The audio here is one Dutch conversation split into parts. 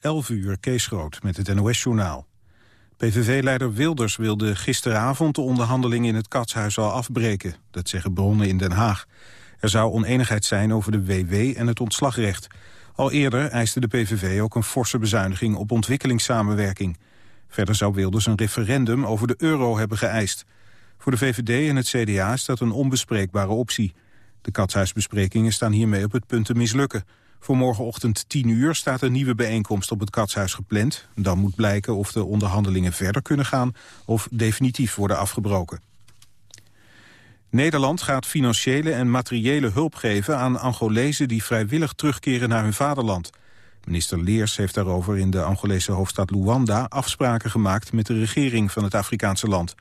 11 uur Kees Groot met het NOS-journaal. PVV-leider Wilders wilde gisteravond de onderhandelingen in het Katshuis al afbreken. Dat zeggen bronnen in Den Haag. Er zou oneenigheid zijn over de WW en het ontslagrecht. Al eerder eiste de PVV ook een forse bezuiniging op ontwikkelingssamenwerking. Verder zou Wilders een referendum over de euro hebben geëist. Voor de VVD en het CDA is dat een onbespreekbare optie. De katshuisbesprekingen staan hiermee op het punt te mislukken. Voor morgenochtend 10 uur staat een nieuwe bijeenkomst op het Katshuis gepland. Dan moet blijken of de onderhandelingen verder kunnen gaan of definitief worden afgebroken. Nederland gaat financiële en materiële hulp geven aan Angolezen die vrijwillig terugkeren naar hun vaderland. Minister Leers heeft daarover in de Angolese hoofdstad Luanda afspraken gemaakt met de regering van het Afrikaanse land.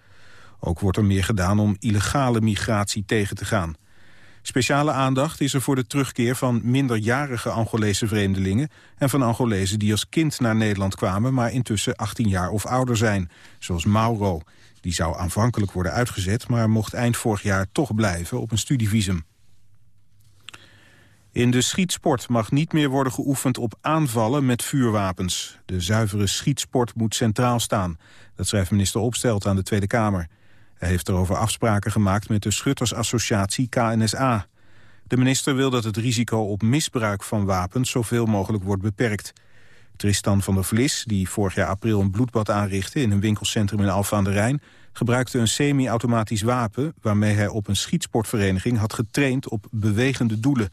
Ook wordt er meer gedaan om illegale migratie tegen te gaan. Speciale aandacht is er voor de terugkeer van minderjarige Angolese vreemdelingen... en van Angolezen die als kind naar Nederland kwamen... maar intussen 18 jaar of ouder zijn, zoals Mauro. Die zou aanvankelijk worden uitgezet... maar mocht eind vorig jaar toch blijven op een studievisum. In de schietsport mag niet meer worden geoefend op aanvallen met vuurwapens. De zuivere schietsport moet centraal staan. Dat schrijft minister Opstelt aan de Tweede Kamer. Hij heeft erover afspraken gemaakt met de schuttersassociatie KNSA. De minister wil dat het risico op misbruik van wapens zoveel mogelijk wordt beperkt. Tristan van der Vlis, die vorig jaar april een bloedbad aanrichtte... in een winkelcentrum in Alphen aan de Rijn... gebruikte een semi-automatisch wapen... waarmee hij op een schietsportvereniging had getraind op bewegende doelen.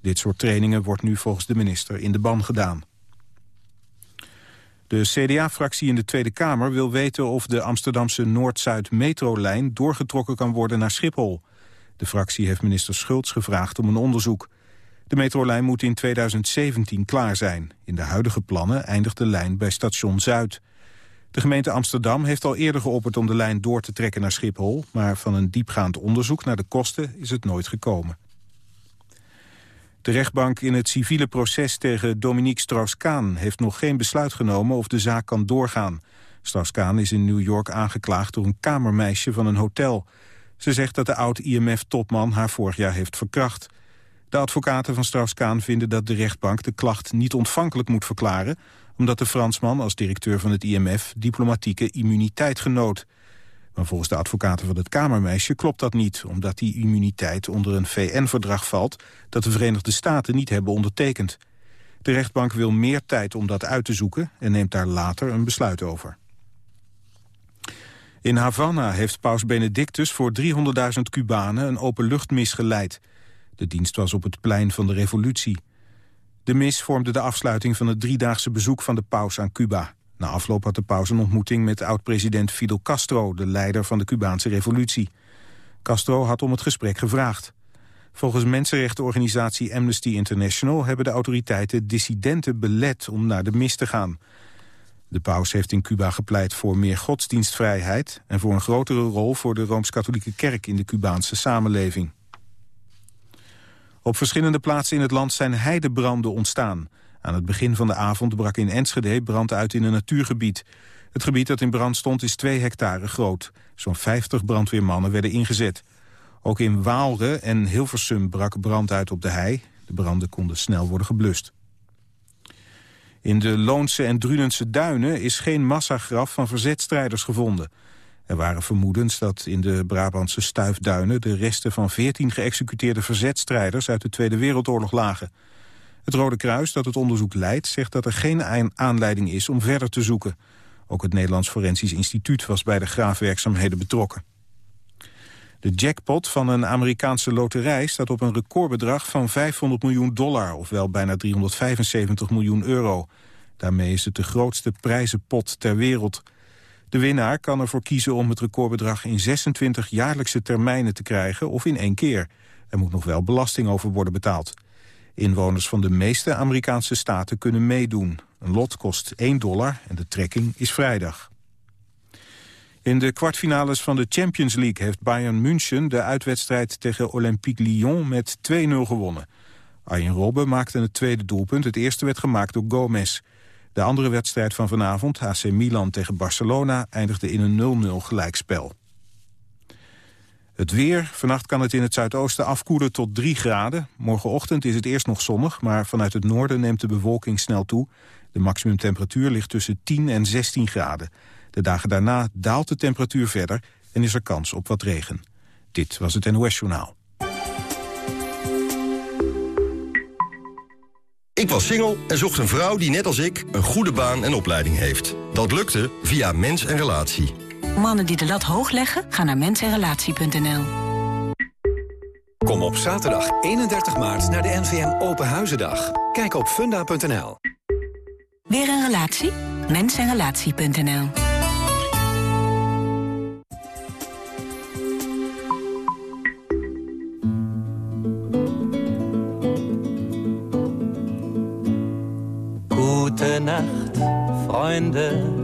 Dit soort trainingen wordt nu volgens de minister in de ban gedaan. De CDA-fractie in de Tweede Kamer wil weten of de Amsterdamse Noord-Zuid metrolijn doorgetrokken kan worden naar Schiphol. De fractie heeft minister Schultz gevraagd om een onderzoek. De metrolijn moet in 2017 klaar zijn. In de huidige plannen eindigt de lijn bij station Zuid. De gemeente Amsterdam heeft al eerder geopperd om de lijn door te trekken naar Schiphol... maar van een diepgaand onderzoek naar de kosten is het nooit gekomen. De rechtbank in het civiele proces tegen Dominique Strauss-Kaan... heeft nog geen besluit genomen of de zaak kan doorgaan. Strauss-Kaan is in New York aangeklaagd door een kamermeisje van een hotel. Ze zegt dat de oud-IMF-topman haar vorig jaar heeft verkracht. De advocaten van Strauss-Kaan vinden dat de rechtbank de klacht niet ontvankelijk moet verklaren... omdat de Fransman als directeur van het IMF diplomatieke immuniteit genoot. Maar volgens de advocaten van het Kamermeisje klopt dat niet... omdat die immuniteit onder een VN-verdrag valt... dat de Verenigde Staten niet hebben ondertekend. De rechtbank wil meer tijd om dat uit te zoeken... en neemt daar later een besluit over. In Havana heeft paus Benedictus voor 300.000 Cubanen een openluchtmis geleid. De dienst was op het plein van de revolutie. De mis vormde de afsluiting van het driedaagse bezoek van de paus aan Cuba. Na afloop had de paus een ontmoeting met oud-president Fidel Castro... de leider van de Cubaanse revolutie. Castro had om het gesprek gevraagd. Volgens mensenrechtenorganisatie Amnesty International... hebben de autoriteiten dissidenten belet om naar de mis te gaan. De paus heeft in Cuba gepleit voor meer godsdienstvrijheid... en voor een grotere rol voor de Rooms-Katholieke Kerk in de Cubaanse samenleving. Op verschillende plaatsen in het land zijn heidebranden ontstaan... Aan het begin van de avond brak in Enschede brand uit in een natuurgebied. Het gebied dat in brand stond is twee hectare groot. Zo'n 50 brandweermannen werden ingezet. Ook in Waalre en Hilversum brak brand uit op de hei. De branden konden snel worden geblust. In de Loonse en Drunense duinen is geen massagraf van verzetstrijders gevonden. Er waren vermoedens dat in de Brabantse stuifduinen... de resten van 14 geëxecuteerde verzetstrijders uit de Tweede Wereldoorlog lagen. Het Rode Kruis dat het onderzoek leidt zegt dat er geen aanleiding is om verder te zoeken. Ook het Nederlands Forensisch Instituut was bij de graafwerkzaamheden betrokken. De jackpot van een Amerikaanse loterij staat op een recordbedrag van 500 miljoen dollar, ofwel bijna 375 miljoen euro. Daarmee is het de grootste prijzenpot ter wereld. De winnaar kan ervoor kiezen om het recordbedrag in 26 jaarlijkse termijnen te krijgen of in één keer. Er moet nog wel belasting over worden betaald. Inwoners van de meeste Amerikaanse staten kunnen meedoen. Een lot kost 1 dollar en de trekking is vrijdag. In de kwartfinales van de Champions League heeft Bayern München de uitwedstrijd tegen Olympique Lyon met 2-0 gewonnen. Arjen Robben maakte het tweede doelpunt. Het eerste werd gemaakt door Gomez. De andere wedstrijd van vanavond, AC Milan tegen Barcelona, eindigde in een 0-0 gelijkspel. Het weer. Vannacht kan het in het zuidoosten afkoelen tot 3 graden. Morgenochtend is het eerst nog zonnig, maar vanuit het noorden neemt de bewolking snel toe. De maximumtemperatuur ligt tussen 10 en 16 graden. De dagen daarna daalt de temperatuur verder en is er kans op wat regen. Dit was het NOS Journaal. Ik was single en zocht een vrouw die net als ik een goede baan en opleiding heeft. Dat lukte via Mens en Relatie. Mannen die de lat hoog leggen, gaan naar mensenrelatie.nl. Kom op zaterdag 31 maart naar de NVM Open Huizendag. Kijk op funda.nl. Weer een relatie? Mensenrelatie.nl Gute Nacht, Freunde.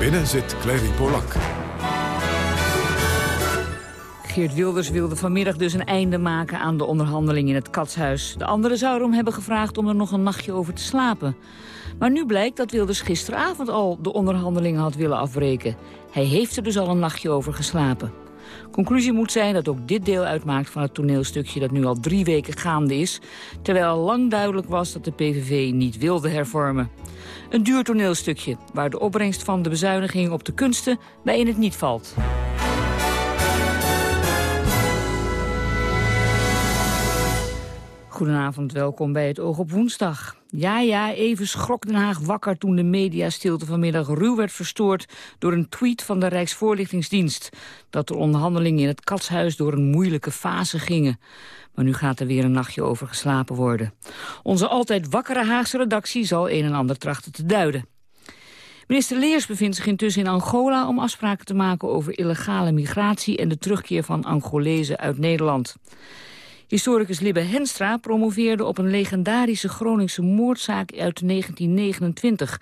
Binnen zit Clary Polak. Geert Wilders wilde vanmiddag dus een einde maken aan de onderhandeling in het Katshuis. De anderen zouden hem hebben gevraagd om er nog een nachtje over te slapen. Maar nu blijkt dat Wilders gisteravond al de onderhandelingen had willen afbreken. Hij heeft er dus al een nachtje over geslapen. Conclusie moet zijn dat ook dit deel uitmaakt van het toneelstukje dat nu al drie weken gaande is, terwijl lang duidelijk was dat de PVV niet wilde hervormen. Een duur toneelstukje waar de opbrengst van de bezuiniging op de kunsten bij in het niet valt. Goedenavond, welkom bij het Oog op Woensdag. Ja, ja, even schrok Den Haag wakker toen de mediastilte vanmiddag ruw werd verstoord door een tweet van de Rijksvoorlichtingsdienst. Dat de onderhandelingen in het katshuis door een moeilijke fase gingen. Maar nu gaat er weer een nachtje over geslapen worden. Onze altijd wakkere Haagse redactie zal een en ander trachten te duiden. Minister Leers bevindt zich intussen in Angola om afspraken te maken over illegale migratie en de terugkeer van Angolezen uit Nederland. Historicus Libbe Henstra promoveerde op een legendarische Groningse moordzaak uit 1929.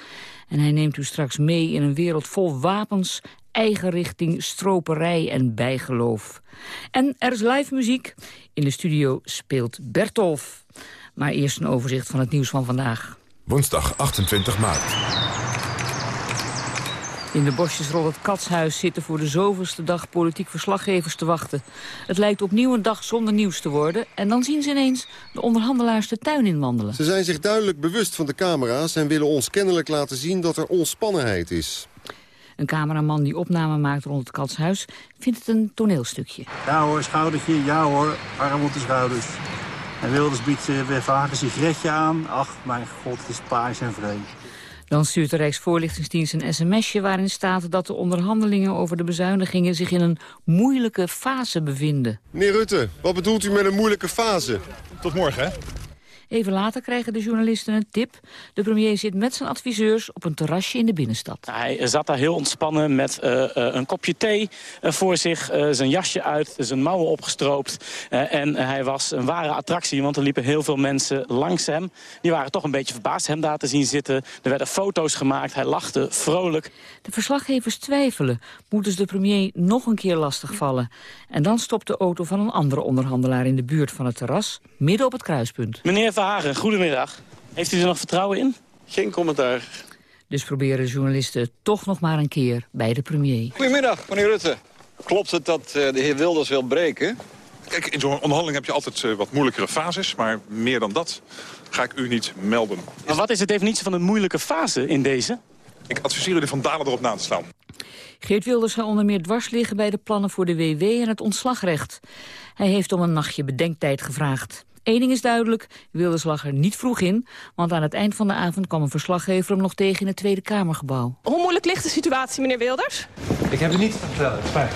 En hij neemt u straks mee in een wereld vol wapens, eigen richting, stroperij en bijgeloof. En er is live muziek. In de studio speelt Bertolf. Maar eerst een overzicht van het nieuws van vandaag. Woensdag 28 maart. In de bosjesrol het Katshuis zitten voor de zoveelste dag politiek verslaggevers te wachten. Het lijkt opnieuw een dag zonder nieuws te worden. En dan zien ze ineens de onderhandelaars de tuin inwandelen. Ze zijn zich duidelijk bewust van de camera's en willen ons kennelijk laten zien dat er ontspannenheid is. Een cameraman die opname maakt rond het Katshuis vindt het een toneelstukje. Ja hoor, schoudertje, ja hoor, arm op de schouders. En Wilders biedt uh, weer vaak een sigaretje aan. Ach, mijn god, het is paars en vreemd. Dan stuurt de Rijksvoorlichtingsdienst een sms'je waarin staat dat de onderhandelingen over de bezuinigingen zich in een moeilijke fase bevinden. Meneer Rutte, wat bedoelt u met een moeilijke fase? Tot morgen, hè? Even later krijgen de journalisten een tip. De premier zit met zijn adviseurs op een terrasje in de binnenstad. Hij zat daar heel ontspannen met uh, uh, een kopje thee uh, voor zich. zijn jasje uit, zijn mouwen opgestroopt. en hij was een ware attractie, want er liepen heel veel mensen langs hem. Die waren toch een beetje verbaasd hem daar te zien zitten. Er werden foto's gemaakt, hij lachte vrolijk. De verslaggevers twijfelen. Moeten ze de premier nog een keer lastigvallen? En dan stopt de auto van een andere onderhandelaar in de buurt van het terras... midden op het kruispunt. Meneer Verhagen, goedemiddag. Heeft u er nog vertrouwen in? Geen commentaar. Dus proberen journalisten toch nog maar een keer bij de premier. Goedemiddag, meneer Rutte. Klopt het dat de heer Wilders wil breken? Kijk, in zo'n onderhandeling heb je altijd uh, wat moeilijkere fases. Maar meer dan dat ga ik u niet melden. Maar wat is de definitie van een moeilijke fase in deze? Ik adviseer u de Van Dalen erop na te slaan. Geert Wilders zal onder meer dwars liggen bij de plannen voor de WW en het ontslagrecht. Hij heeft om een nachtje bedenktijd gevraagd. Eén ding is duidelijk, Wilders lag er niet vroeg in... want aan het eind van de avond kwam een verslaggever hem nog tegen in het Tweede Kamergebouw. Hoe moeilijk ligt de situatie, meneer Wilders? Ik heb het niet te vertellen, spijt.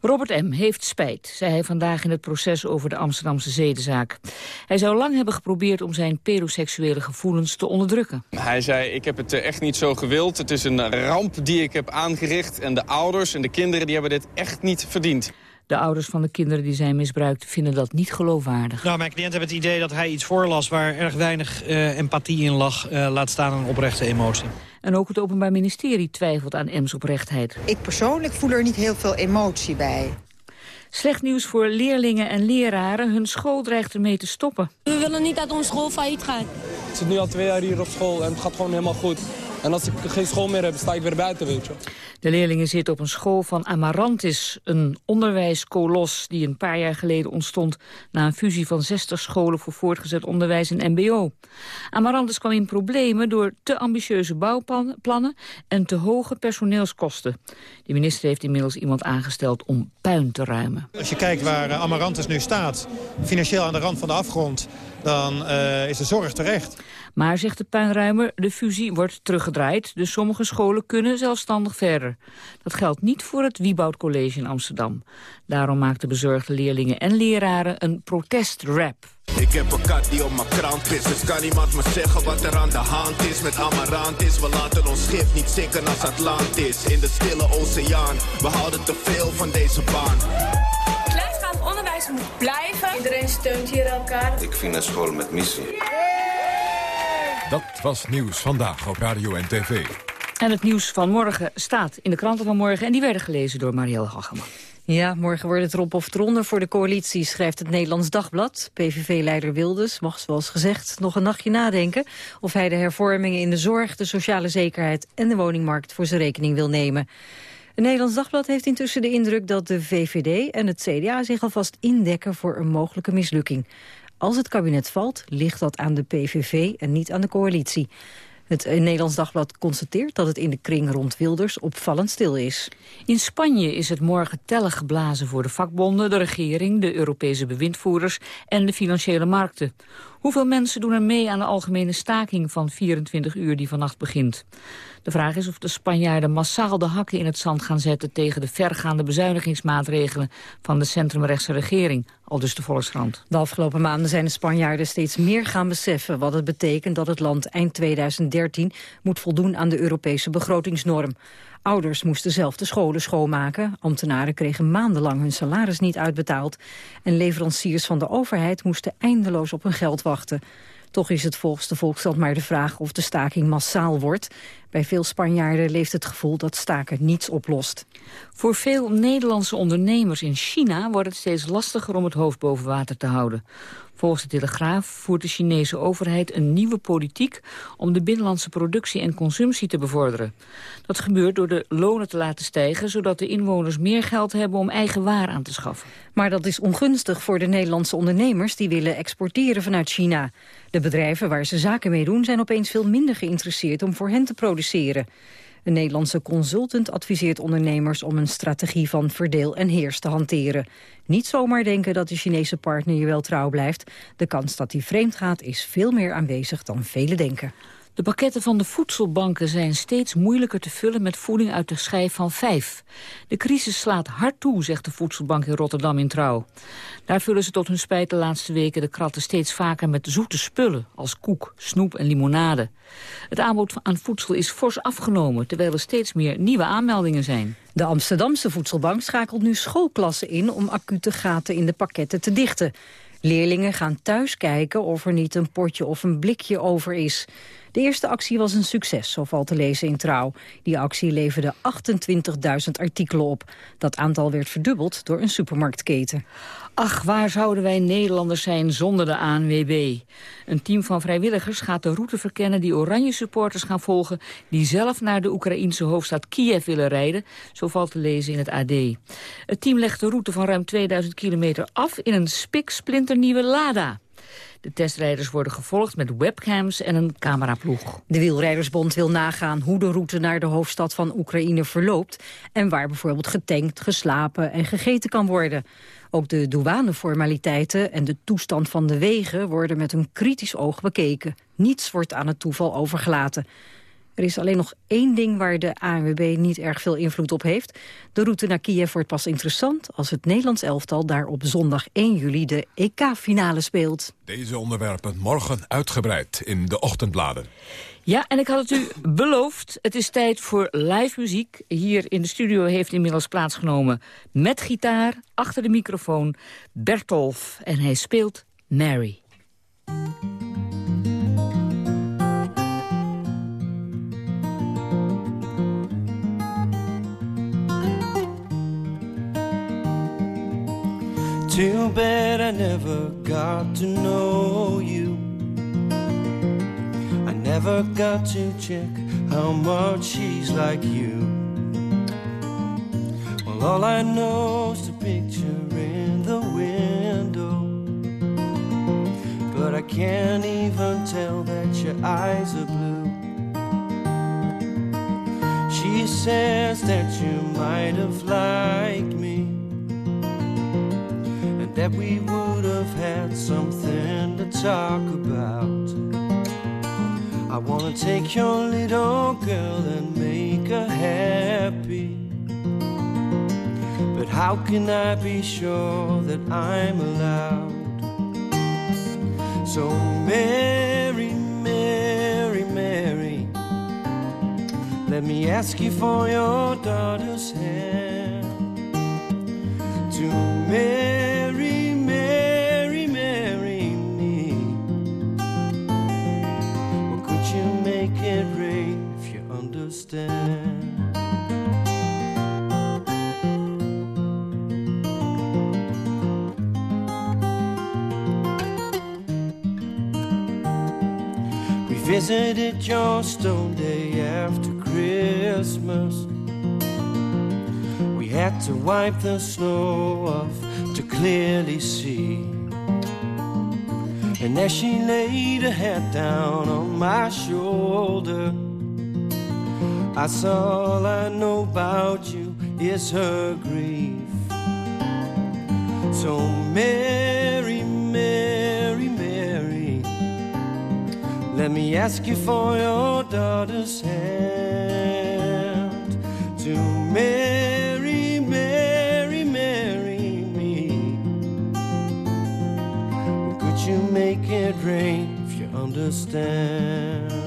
Robert M. heeft spijt, zei hij vandaag in het proces over de Amsterdamse zedenzaak. Hij zou lang hebben geprobeerd om zijn pedoseksuele gevoelens te onderdrukken. Hij zei, ik heb het echt niet zo gewild. Het is een ramp die ik heb aangericht. En de ouders en de kinderen die hebben dit echt niet verdiend. De ouders van de kinderen die zijn misbruikt vinden dat niet geloofwaardig. Nou, mijn cliënt heeft het idee dat hij iets voorlas waar erg weinig uh, empathie in lag. Uh, laat staan een oprechte emotie. En ook het Openbaar Ministerie twijfelt aan Ems oprechtheid. Ik persoonlijk voel er niet heel veel emotie bij. Slecht nieuws voor leerlingen en leraren. Hun school dreigt ermee te stoppen. We willen niet dat onze school failliet gaat. Ik zit nu al twee jaar hier op school en het gaat gewoon helemaal goed. En als ik geen school meer heb, sta ik weer buiten, weet je. De leerlingen zitten op een school van Amarantis, een onderwijskolos die een paar jaar geleden ontstond na een fusie van 60 scholen voor voortgezet onderwijs en mbo. Amarantis kwam in problemen door te ambitieuze bouwplannen en te hoge personeelskosten. De minister heeft inmiddels iemand aangesteld om puin te ruimen. Als je kijkt waar eh, Amarantis nu staat, financieel aan de rand van de afgrond, dan uh, is de zorg terecht. Maar, zegt de puinruimer, de fusie wordt teruggedraaid. Dus sommige scholen kunnen zelfstandig verder. Dat geldt niet voor het Wieboud College in Amsterdam. Daarom maakten bezorgde leerlingen en leraren een protestrap. Ik heb een kat die op mijn krant is, dus kan iemand me zeggen wat er aan de hand is met Amarantis. We laten ons schip niet zinken als Atlantis, in de stille oceaan. We houden te veel van deze baan. Moet blijven. Iedereen steunt hier elkaar. Ik vind een school met missie. Dat was Nieuws Vandaag op Radio en TV. En het nieuws van morgen staat in de kranten van morgen... en die werden gelezen door Marielle Hageman. Ja, morgen wordt het erop of eronder voor de coalitie, schrijft het Nederlands Dagblad. PVV-leider Wilders mag, zoals gezegd, nog een nachtje nadenken... of hij de hervormingen in de zorg, de sociale zekerheid en de woningmarkt voor zijn rekening wil nemen. Het Nederlands Dagblad heeft intussen de indruk dat de VVD en het CDA zich alvast indekken voor een mogelijke mislukking. Als het kabinet valt, ligt dat aan de PVV en niet aan de coalitie. Het Nederlands Dagblad constateert dat het in de kring rond Wilders opvallend stil is. In Spanje is het morgen tellen geblazen voor de vakbonden, de regering, de Europese bewindvoerders en de financiële markten. Hoeveel mensen doen er mee aan de algemene staking van 24 uur die vannacht begint? De vraag is of de Spanjaarden massaal de hakken in het zand gaan zetten... tegen de vergaande bezuinigingsmaatregelen van de centrumrechtse regering, al dus de Volkskrant. De afgelopen maanden zijn de Spanjaarden steeds meer gaan beseffen... wat het betekent dat het land eind 2013 moet voldoen aan de Europese begrotingsnorm. Ouders moesten zelf de scholen schoonmaken. Ambtenaren kregen maandenlang hun salaris niet uitbetaald. En leveranciers van de overheid moesten eindeloos op hun geld wachten. Toch is het volgens de Volkskrant maar de vraag of de staking massaal wordt. Bij veel Spanjaarden leeft het gevoel dat staken niets oplost. Voor veel Nederlandse ondernemers in China wordt het steeds lastiger om het hoofd boven water te houden. Volgens de Telegraaf voert de Chinese overheid een nieuwe politiek om de binnenlandse productie en consumptie te bevorderen. Dat gebeurt door de lonen te laten stijgen, zodat de inwoners meer geld hebben om eigen waar aan te schaffen. Maar dat is ongunstig voor de Nederlandse ondernemers die willen exporteren vanuit China. De bedrijven waar ze zaken mee doen zijn opeens veel minder geïnteresseerd om voor hen te produceren. Een Nederlandse consultant adviseert ondernemers om een strategie van verdeel en heers te hanteren. Niet zomaar denken dat de Chinese partner je wel trouw blijft. De kans dat hij vreemd gaat is veel meer aanwezig dan velen denken. De pakketten van de voedselbanken zijn steeds moeilijker te vullen met voeding uit de schijf van vijf. De crisis slaat hard toe, zegt de voedselbank in Rotterdam in Trouw. Daar vullen ze tot hun spijt de laatste weken de kratten steeds vaker met zoete spullen, als koek, snoep en limonade. Het aanbod aan voedsel is fors afgenomen, terwijl er steeds meer nieuwe aanmeldingen zijn. De Amsterdamse voedselbank schakelt nu schoolklassen in om acute gaten in de pakketten te dichten. Leerlingen gaan thuis kijken of er niet een potje of een blikje over is. De eerste actie was een succes, zo valt te lezen in Trouw. Die actie leverde 28.000 artikelen op. Dat aantal werd verdubbeld door een supermarktketen. Ach, waar zouden wij Nederlanders zijn zonder de ANWB? Een team van vrijwilligers gaat de route verkennen die oranje supporters gaan volgen... die zelf naar de Oekraïense hoofdstad Kiev willen rijden. Zo valt te lezen in het AD. Het team legt de route van ruim 2000 kilometer af in een spiksplinternieuwe Lada. De testrijders worden gevolgd met webcams en een cameraploeg. De Wielrijdersbond wil nagaan hoe de route naar de hoofdstad van Oekraïne verloopt... en waar bijvoorbeeld getankt, geslapen en gegeten kan worden. Ook de douaneformaliteiten en de toestand van de wegen worden met een kritisch oog bekeken. Niets wordt aan het toeval overgelaten. Er is alleen nog één ding waar de ANWB niet erg veel invloed op heeft. De route naar Kiev wordt pas interessant als het Nederlands elftal daar op zondag 1 juli de EK-finale speelt. Deze onderwerpen morgen uitgebreid in de ochtendbladen. Ja, en ik had het u beloofd. Het is tijd voor live muziek. Hier in de studio heeft inmiddels plaatsgenomen met gitaar, achter de microfoon, Bertolf. En hij speelt Mary. Too bad I never got to know you. I never got to check how much she's like you. Well, all I know is the picture in the window. But I can't even tell that your eyes are blue. She says that you might have liked that we would have had something to talk about. I wanna take your little girl and make her happy. But how can I be sure that I'm allowed? So, Mary, Mary, Mary, let me ask you for your daughter's hand. To Mary, We visited your stone day after Christmas. We had to wipe the snow off to clearly see. And as she laid her head down on my shoulder, Saw all I know about you is her grief. So, Mary, Mary, Mary, let me ask you for your daughter's hand. To Mary, Mary, marry me. Could you make it rain if you understand?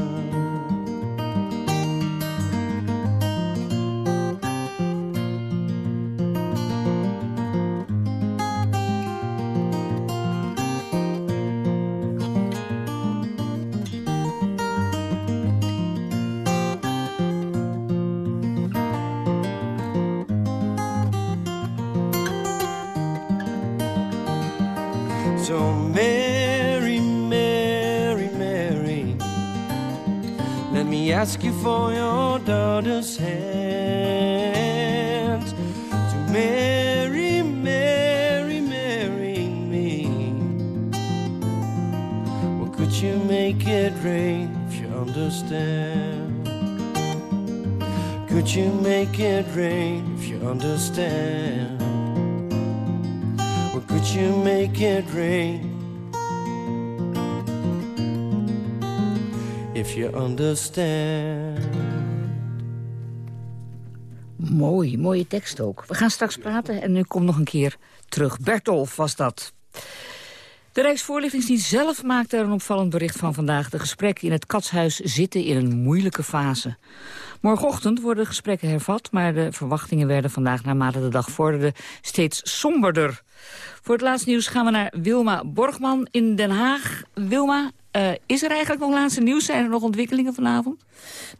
Ask you for your daughter's hand. To Mary, Mary, marry me. Or could you make it rain if you understand? Could you make it rain if you understand? Or could you make it rain understand? Mooi, mooie tekst ook. We gaan straks praten en nu komt nog een keer terug. Bertolf was dat. De Rijksvoorlichtingsdienst zelf maakte er een opvallend bericht van vandaag. De gesprekken in het katshuis zitten in een moeilijke fase. Morgenochtend worden de gesprekken hervat... maar de verwachtingen werden vandaag naarmate de dag vorderde steeds somberder. Voor het laatste nieuws gaan we naar Wilma Borgman in Den Haag. Wilma, uh, is er eigenlijk nog laatste nieuws? Zijn er nog ontwikkelingen vanavond?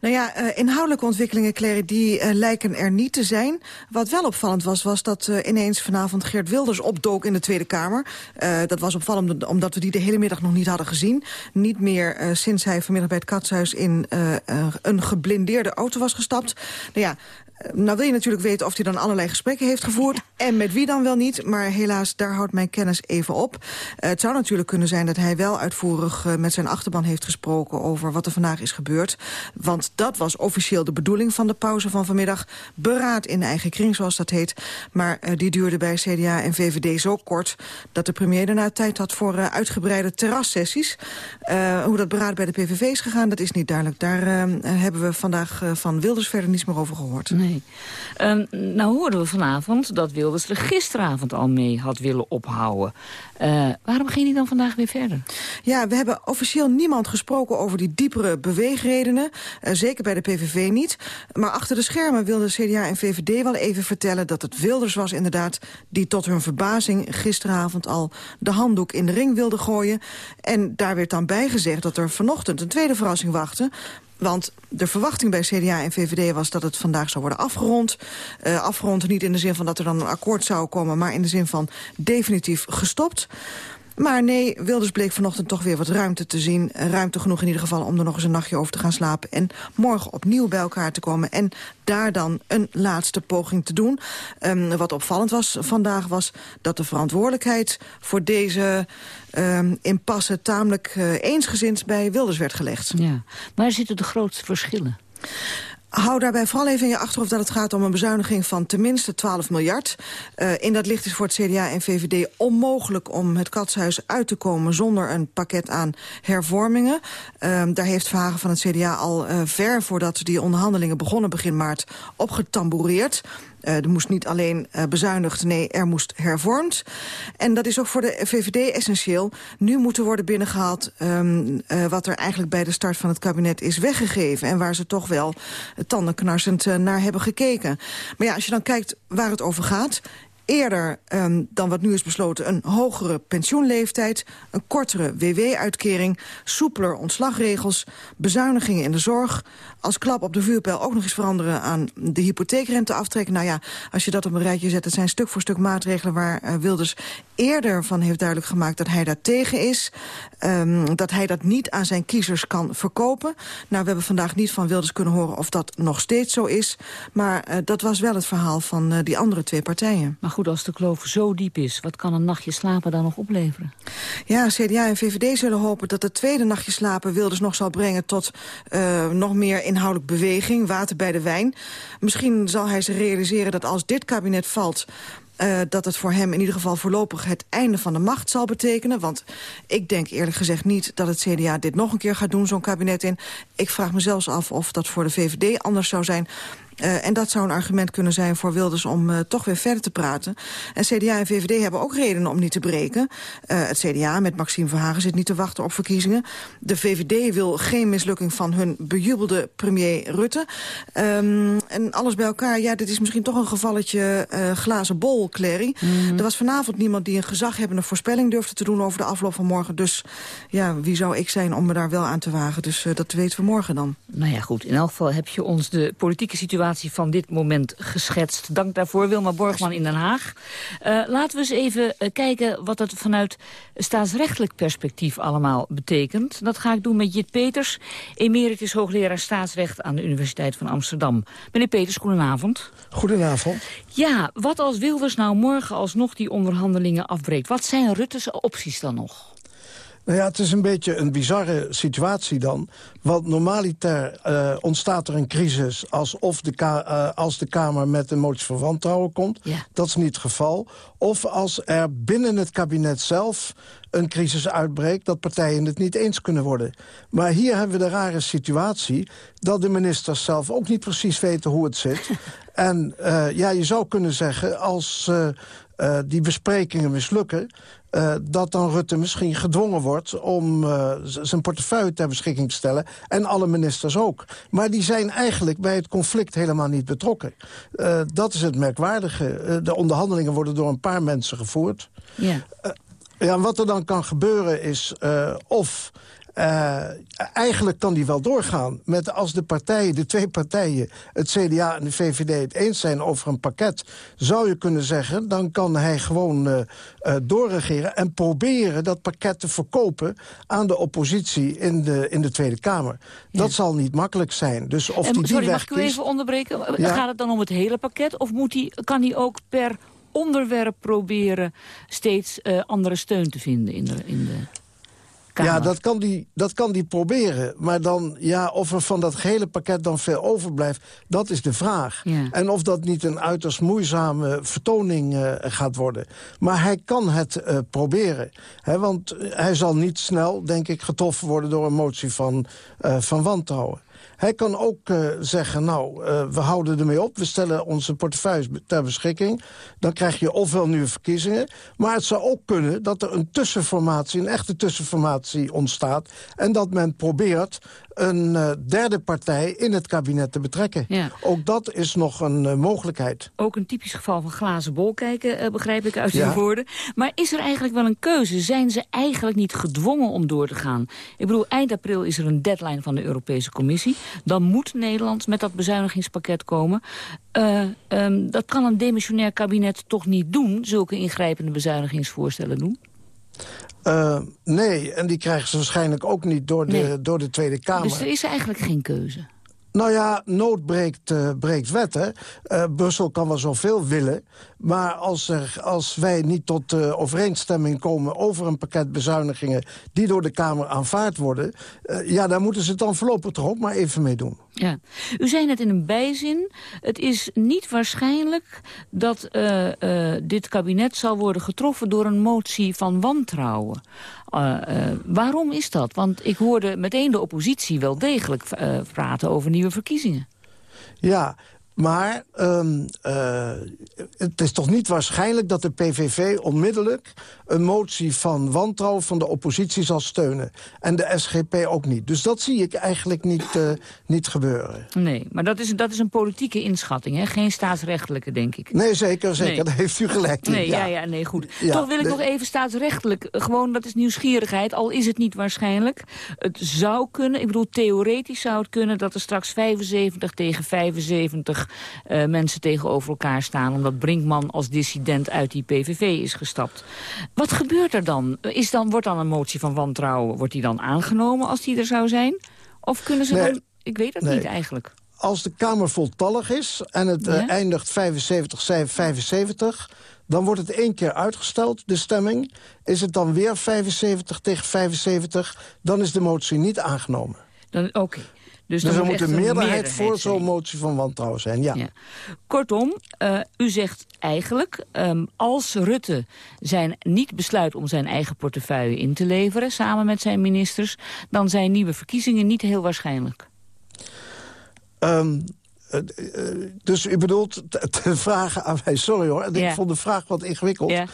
Nou ja, uh, inhoudelijke ontwikkelingen, Claire, die uh, lijken er niet te zijn. Wat wel opvallend was, was dat ineens vanavond Geert Wilders opdook in de Tweede Kamer. dat was opvallend omdat we die de hele middag nog niet hadden gezien. Niet meer sinds hij vanmiddag bij het Katshuis in een geblindeerde auto was gestapt. Nou ja, nou wil je natuurlijk weten of hij dan allerlei gesprekken heeft gevoerd. En met wie dan wel niet. Maar helaas, daar houdt mijn kennis even op. Uh, het zou natuurlijk kunnen zijn dat hij wel uitvoerig uh, met zijn achterban heeft gesproken over wat er vandaag is gebeurd. Want dat was officieel de bedoeling van de pauze van vanmiddag. Beraad in de eigen kring, zoals dat heet. Maar uh, die duurde bij CDA en VVD zo kort dat de premier daarna tijd had voor uitgebreide terrassessies. hoe dat beraad bij de PVV is gegaan, dat is niet duidelijk. Daar hebben we vandaag van Wilders verder niets meer over gehoord. Nee. Um, nou hoorden we vanavond dat Wilders er gisteravond al mee had willen ophouden. Uh, waarom ging hij dan vandaag weer verder? Ja, we hebben officieel niemand gesproken over die diepere beweegredenen. Uh, zeker bij de PVV niet. Maar achter de schermen wilden CDA en VVD wel even vertellen... dat het Wilders was inderdaad die tot hun verbazing gisteravond al de handdoek in de ring wilde gooien. En daar werd dan bijgezegd dat er vanochtend een tweede verrassing wachtte. Want de verwachting bij CDA en VVD was dat het vandaag zou worden afgerond. Uh, afgerond niet in de zin van dat er dan een akkoord zou komen... maar in de zin van definitief gestopt. Maar nee, Wilders bleek vanochtend toch weer wat ruimte te zien. Ruimte genoeg in ieder geval om er nog eens een nachtje over te gaan slapen. En morgen opnieuw bij elkaar te komen. En daar dan een laatste poging te doen. Um, wat opvallend was vandaag was dat de verantwoordelijkheid voor deze um, impasse tamelijk uh, eensgezind bij Wilders werd gelegd. Ja. Waar zitten de grootste verschillen? Hou daarbij vooral even in je achterhoofd dat het gaat om een bezuiniging van tenminste 12 miljard. Uh, in dat licht is voor het CDA en VVD onmogelijk om het katshuis uit te komen zonder een pakket aan hervormingen. Uh, daar heeft Verhagen van het CDA al uh, ver voordat die onderhandelingen begonnen begin maart opgetamboureerd. Uh, er moest niet alleen uh, bezuinigd, nee, er moest hervormd. En dat is ook voor de VVD essentieel. Nu moet er worden binnengehaald um, uh, wat er eigenlijk bij de start van het kabinet is weggegeven. En waar ze toch wel tandenknarsend naar hebben gekeken. Maar ja, als je dan kijkt waar het over gaat eerder um, dan wat nu is besloten een hogere pensioenleeftijd... een kortere WW-uitkering, soepeler ontslagregels... bezuinigingen in de zorg, als klap op de vuurpijl ook nog eens veranderen aan de hypotheekrente aftrekken. Nou ja, als je dat op een rijtje zet, het zijn stuk voor stuk maatregelen waar uh, Wilders eerder van heeft duidelijk gemaakt dat hij daar tegen is. Um, dat hij dat niet aan zijn kiezers kan verkopen. Nou, we hebben vandaag niet van Wilders kunnen horen of dat nog steeds zo is. Maar uh, dat was wel het verhaal van uh, die andere twee partijen. Goed, als de kloof zo diep is, wat kan een nachtje slapen dan nog opleveren? Ja, CDA en VVD zullen hopen dat het tweede nachtje slapen Wilders nog zal brengen tot uh, nog meer inhoudelijk beweging, water bij de wijn. Misschien zal hij zich realiseren dat als dit kabinet valt... Uh, dat het voor hem in ieder geval voorlopig het einde van de macht zal betekenen. Want ik denk eerlijk gezegd niet dat het CDA dit nog een keer gaat doen, zo'n kabinet in. Ik vraag me zelfs af of dat voor de VVD anders zou zijn. Uh, en dat zou een argument kunnen zijn voor Wilders om uh, toch weer verder te praten. En CDA en VVD hebben ook redenen om niet te breken. Uh, het CDA met Maxime Verhagen zit niet te wachten op verkiezingen. De VVD wil geen mislukking van hun bejubelde premier Rutte. Um, en alles bij elkaar, ja, dit is misschien toch een gevalletje glazen bol, Clary. Mm -hmm. Er was vanavond niemand die een gezaghebbende voorspelling durfde te doen over de afloop van morgen. Dus ja, wie zou ik zijn om me daar wel aan te wagen? Dus dat weten we morgen dan. Nou ja, goed. In elk geval heb je ons de politieke situatie van dit moment geschetst. Dank daarvoor, Wilma Borgman in Den Haag. Uh, laten we eens even uh, kijken wat het vanuit staatsrechtelijk perspectief allemaal betekent. Dat ga ik doen met Jit Peters, emeritus hoogleraar staatsrecht aan de Universiteit van Amsterdam. Meneer Peters, goedenavond. Goedenavond. Ja, wat als Wilders nou morgen alsnog die onderhandelingen afbreekt? Wat zijn Rutte's opties dan nog? Nou ja, het is een beetje een bizarre situatie dan. Want normaliter uh, ontstaat er een crisis alsof de uh, als de Kamer met een motie van wantrouwen komt. Ja. Dat is niet het geval. Of als er binnen het kabinet zelf een crisis uitbreekt... dat partijen het niet eens kunnen worden. Maar hier hebben we de rare situatie... dat de ministers zelf ook niet precies weten hoe het zit. en uh, ja, je zou kunnen zeggen, als uh, uh, die besprekingen mislukken... Uh, dat dan Rutte misschien gedwongen wordt om uh, zijn portefeuille ter beschikking te stellen. En alle ministers ook. Maar die zijn eigenlijk bij het conflict helemaal niet betrokken. Dat is het merkwaardige. de onderhandelingen worden door een paar mensen gevoerd. Ja. ja, wat er dan kan gebeuren is of Eh, eigenlijk kan die wel doorgaan. Met als de partijen, de twee partijen, het CDA en de VVD... het eens zijn over een pakket, zou je kunnen zeggen... dan kan hij gewoon uh, uh, doorregeren en proberen dat pakket te verkopen... aan de oppositie in de, in de Tweede Kamer. Dat zal niet makkelijk zijn. Dus of en, die sorry, die mag ik u even onderbreken? Ja? Gaat het dan om het hele pakket? Of moet die, kan hij ook per onderwerp proberen steeds andere steun te vinden in de, in de Kamer. Ja, dat kan, die, dat kan die proberen. Maar dan, ja, of er van dat gehele pakket dan veel overblijft... dat is de vraag. Ja. En of dat niet een uiterst moeizame vertoning uh, gaat worden. Maar hij kan het uh, proberen. He, want hij zal niet snel, denk ik, getroffen worden... door een motie van, uh, van wantrouwen. Hij kan ook uh, zeggen, nou, uh, we houden ermee op. We stellen onze portefeuilles ter beschikking. Dan krijg je ofwel nieuwe verkiezingen. Maar het zou ook kunnen dat er een tussenformatie, een echte tussenformatie ontstaat. En dat men probeert een uh, derde partij in het kabinet te betrekken. Ja. Ook dat is nog een mogelijkheid. Ook een typisch geval van glazen bol kijken, begrijp ik uit uw Ja. woorden. Maar is er eigenlijk wel een keuze? Zijn ze eigenlijk niet gedwongen om door te gaan? Ik bedoel, eind april is er een deadline van de Europese Commissie. Dan moet Nederland met dat bezuinigingspakket komen. Uh, um, dat kan een demissionair kabinet toch niet doen, zulke ingrijpende bezuinigingsvoorstellen doen? Uh, nee, en die krijgen ze waarschijnlijk ook niet door de, Nee. door de Tweede Kamer. Dus er is eigenlijk geen keuze. Nou ja, nood breekt, uh, breekt wet. Hè. Uh, Brussel kan wel zoveel willen. Maar als, er, als wij niet tot uh, overeenstemming komen over een pakket bezuinigingen... die door de Kamer aanvaard worden... Uh, ja, daar moeten ze het dan voorlopig toch ook maar even mee doen. Ja. U zei net in een bijzin, het is niet waarschijnlijk dat uh, uh, dit kabinet zal worden getroffen door een motie van wantrouwen. Waarom is dat? Want ik hoorde meteen de oppositie wel degelijk praten over nieuwe verkiezingen. Ja, maar um, uh, het is toch niet waarschijnlijk dat de PVV onmiddellijk een motie van wantrouwen van de oppositie zal steunen. En de SGP ook niet. Dus dat zie ik eigenlijk niet, uh, niet gebeuren. Nee, maar dat is, dat is een politieke inschatting, hè? geen staatsrechtelijke, denk ik. Nee, zeker, zeker. Nee. Daar heeft u gelijk in. Nee, ja, ja, ja nee, goed. Ja, Toch wil ik de- nog even staatsrechtelijk, eh, gewoon dat is nieuwsgierigheid, al is het niet waarschijnlijk. Het zou kunnen, ik bedoel theoretisch zou het kunnen dat er straks 75 tegen 75 eh, mensen tegenover elkaar staan, omdat Brinkman als dissident uit die PVV is gestapt. Wat gebeurt er dan? Is dan wordt dan een motie van wantrouwen, wordt die dan aangenomen als die er zou zijn? Of kunnen ze Nee. dan, ik weet het Nee. niet eigenlijk. Als de Kamer voltallig is en het eh, eindigt 75, 75... dan wordt het één keer uitgesteld, de stemming. Is het dan weer 75 tegen 75, dan is de motie niet aangenomen. Dan, Oké. Dus, Dus, er moet een meerderheid, voor zo'n motie van wantrouwen zijn, ja. Ja. Kortom, uh, u zegt eigenlijk, um, als Rutte zijn niet besluit om zijn eigen portefeuille in te leveren, samen met zijn ministers, dan zijn nieuwe verkiezingen niet heel waarschijnlijk. Um, uh, uh, dus u bedoelt te, vragen aan mij, sorry hoor, ik vond de vraag wat ingewikkeld. Ja.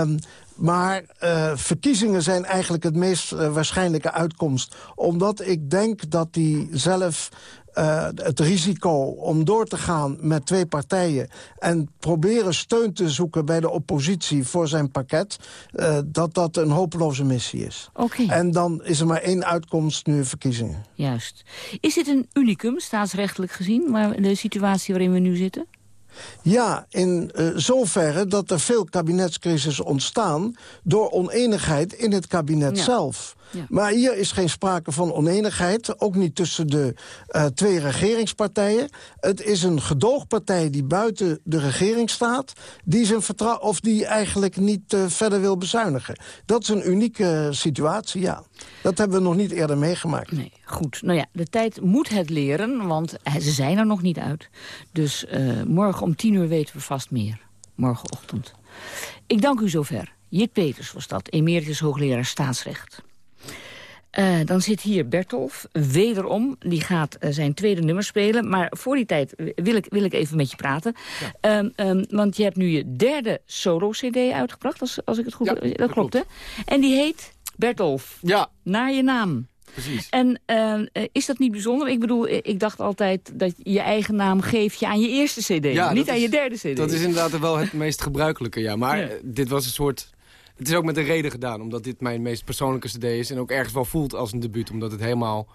Um, maar uh, verkiezingen zijn eigenlijk het meest uh, waarschijnlijke uitkomst. Omdat ik denk dat die zelf uh, het risico om door te gaan met twee partijen... en proberen steun te zoeken bij de oppositie voor zijn pakket... Uh, dat dat een hopeloze missie is. Oké. En dan is er maar één uitkomst nu verkiezingen. Juist. Is dit een unicum, staatsrechtelijk gezien, maar de situatie waarin we nu zitten? Ja, in uh, zoverre dat er veel kabinetscrisis ontstaan... door oneenigheid in het kabinet Ja. zelf. Ja. Maar hier is geen sprake van oneenigheid. Ook niet tussen de uh, twee regeringspartijen. Het is een gedoogpartij die buiten de regering staat... die, zijn vertrou of die eigenlijk niet uh, verder wil bezuinigen. Dat is een unieke situatie, ja. Dat hebben we nog niet eerder meegemaakt. Nee, goed. Nou ja, de tijd moet het leren, want ze zijn er nog niet uit. Dus uh, morgen om tien uur weten we vast meer. Morgenochtend. Ik dank u zover. Jit Peters was dat, emeritus hoogleraar staatsrecht. Uh, dan zit hier Bertolf, wederom. Die gaat uh, zijn tweede nummer spelen. Maar voor die tijd wil ik, wil ik even met je praten. Ja. Um, um, want je hebt nu je derde solo-cd uitgebracht, als, als ik het goed... Ja, dat, dat dat klopt, hè? En die heet Bertolf. Ja. Naar je naam. Precies. En uh, is dat niet bijzonder? Ik bedoel, ik dacht altijd dat je eigen naam geef je aan je eerste cd. Ja, niet aan is, je derde cd. Dat is inderdaad wel het meest gebruikelijke, ja. Maar dit was een soort het is ook met een reden gedaan, omdat dit mijn meest persoonlijke cd is. En ook ergens wel voelt als een debuut, omdat het helemaal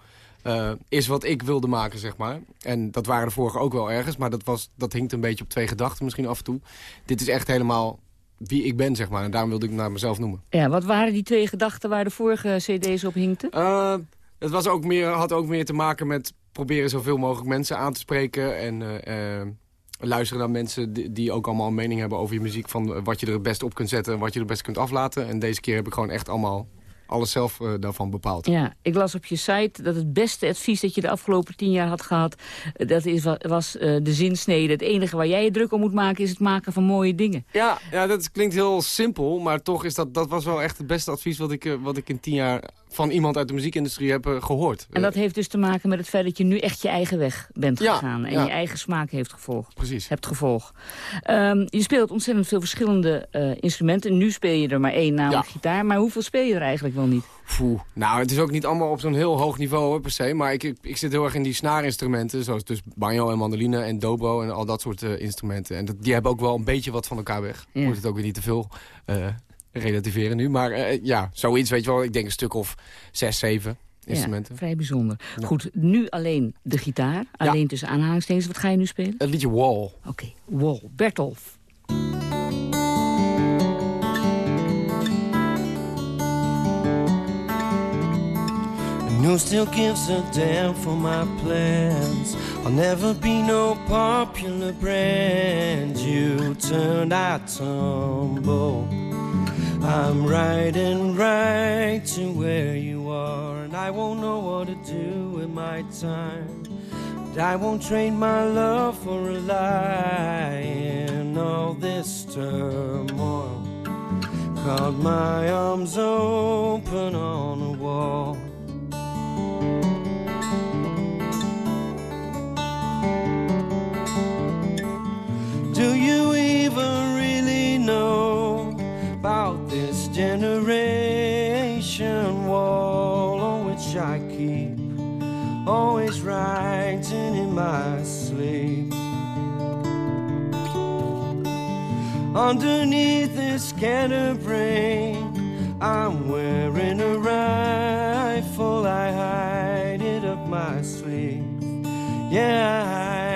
eh, is wat ik wilde maken, zeg maar. En dat waren de vorige ook wel ergens, maar dat, was, dat hinkt een beetje op twee gedachten misschien af en toe. Dit is echt helemaal wie ik ben, zeg maar. En daarom wilde ik het naar mezelf noemen. Ja, wat waren die twee gedachten waar de vorige cd's op hinkten? Uh, het was ook meer, had ook meer te maken met proberen zoveel mogelijk mensen aan te spreken. En uh, luisteren naar mensen die, die, ook allemaal een mening hebben over je muziek. Van wat je er het best op kunt zetten en wat je er het best kunt aflaten. En deze keer heb ik gewoon echt allemaal alles zelf uh, daarvan bepaald. Ja, ik las op je site dat het beste advies dat je de afgelopen tien jaar had gehad... Uh, dat is, was uh, de zinsnede. Het enige waar jij je druk om moet maken is het maken van mooie dingen. Ja, ja dat klinkt heel simpel, maar toch is dat, dat was wel echt het beste advies... wat ik, wat ik in tien jaar van iemand uit de muziekindustrie heb gehoord. En dat heeft dus te maken met het feit dat je nu echt je eigen weg bent gegaan... En ja. je eigen smaak heeft gevolgd. Precies. Hebt gevolgd. Um, je speelt ontzettend veel verschillende instrumenten. Nu speel je er maar één, namelijk gitaar. Maar hoeveel speel je er eigenlijk wel niet? Poeh. Nou, het is ook niet allemaal op zo'n heel hoog niveau hoor, per se. Maar ik, ik, ik, zit heel erg in die snaarinstrumenten. Zoals dus banjo en mandoline en dobro en al dat soort uh, instrumenten. En dat, die hebben ook wel een beetje wat van elkaar weg. Ja. Moet het ook weer niet te veel uh, relativeren nu. Maar uh, ja, zoiets weet je wel. Ik denk een stuk of zes, zeven instrumenten. Ja, vrij bijzonder. Ja. Goed, nu alleen de gitaar. Alleen ja. tussen aanhalingstekens. Wat ga je nu spelen? Het liedje Wall. Oké, okay. Wall. Bertolf. who still gives a damn for my plans. I'll never be no popular brand. You turned, I tumble. I'm riding right to where you are, and I won't know what to do with my time. But I won't trade my love for a lie in all this turmoil. Caught my arms open on a wall. Do you even really know generation wall on which I keep always writing in my sleep? Underneath this scatterbrain, I'm wearing a rifle. I hide it up my sleeve. Yeah, I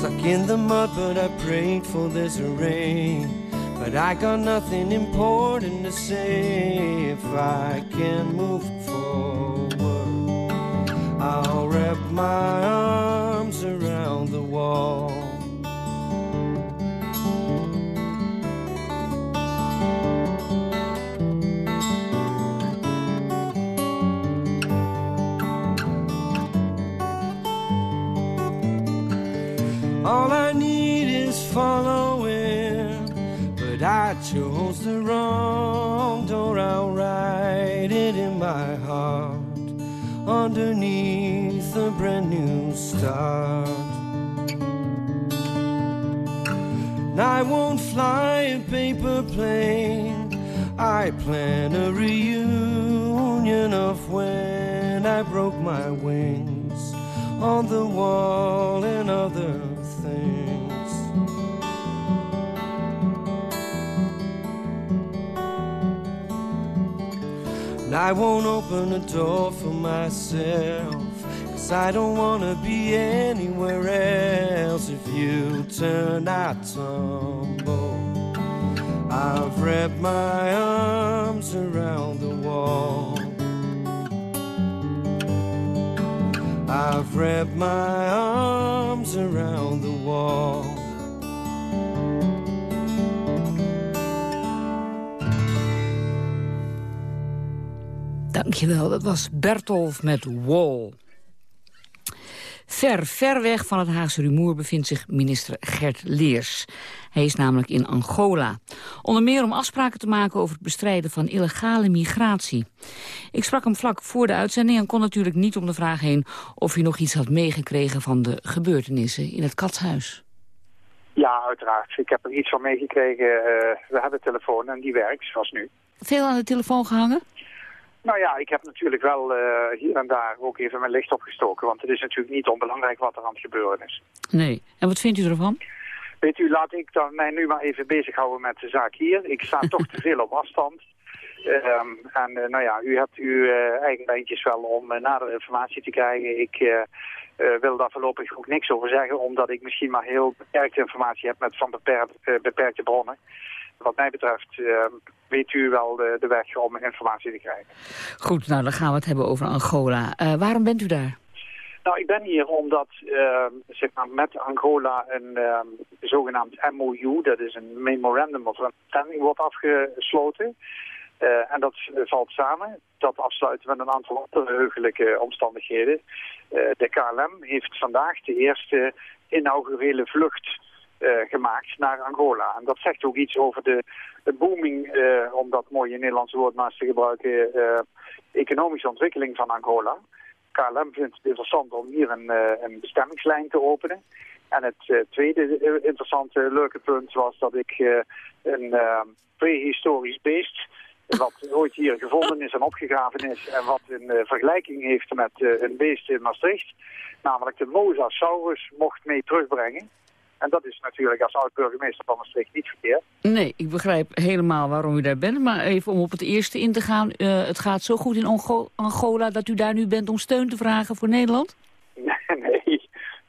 Stuck in the mud, but I prayed for this rain. But I got nothing important to say. If I can move forward, I'll wrap my arms around the wall. All I need is following, but I chose the wrong door. I'll write it in my heart underneath a brand new start. And I won't fly a paper plane. I plan a reunion of when I broke my wings on the wall and other And I won't open a door for myself. Cause I don't wanna be anywhere else. If you turn, I tumble. I've wrapped my arms around the wall. I've wrapped my arms around the wall. Dankjewel, dat was Bertolf met Wall. Ver, ver weg van het Haagse rumoer bevindt zich minister Gert Leers. Hij is namelijk in Angola. Onder meer om afspraken te maken over het bestrijden van illegale migratie. Ik sprak hem vlak voor de uitzending en kon natuurlijk niet om de vraag heen... of hij nog iets had meegekregen van de gebeurtenissen in het katshuis. Ja, uiteraard. Ik heb er iets van meegekregen. Uh, we hebben telefoon en die werkt, zoals nu. Veel aan de telefoon gehangen? Nou ja, ik heb natuurlijk wel uh, hier en daar ook even mijn licht opgestoken. Want het is natuurlijk niet onbelangrijk wat er aan het gebeuren is. Nee. En wat vindt u ervan? Weet u, laat ik dan mij nu maar even bezighouden met de zaak hier. Ik sta toch te veel op afstand. Ehm, en uh, nou ja, u hebt uw uh, eigen lijntjes wel om uh, nader informatie te krijgen. Ik wil daar voorlopig ook niks over zeggen, omdat ik misschien maar heel beperkte informatie heb met van beperkt, beperkte bronnen. Wat mij betreft ehm, weet u wel de, de, weg om informatie te krijgen. Goed, nou dan gaan we het hebben over Angola. waarom bent u daar? Nou, ik ben hier omdat uh, zeg maar met Angola een uh, zogenaamd MOU, dat is een Memorandum of Understanding, wordt afgesloten. Uh, en dat valt samen. Dat afsluiten met een aantal andere heugelijke omstandigheden. Uh, de KLM heeft vandaag de eerste inaugurele vlucht gemaakt naar Angola. En dat zegt ook iets over de, de booming, om dat mooie Nederlandse woord maar eens te gebruiken, economische ontwikkeling van Angola. KLM vindt het interessant om hier een, een bestemmingslijn te openen. En het tweede interessante leuke punt was dat ik een prehistorisch beest wat ooit hier gevonden is en opgegraven is en wat een vergelijking heeft met een beest in Maastricht, namelijk de Mosasaurus, mocht mee terugbrengen. En dat is natuurlijk als oud-burgemeester van Maastricht niet verkeerd. Nee, ik begrijp helemaal waarom u daar bent. Maar even om op het eerste in te gaan. Uh, het gaat zo goed in Angola dat u daar nu bent om steun te vragen voor Nederland?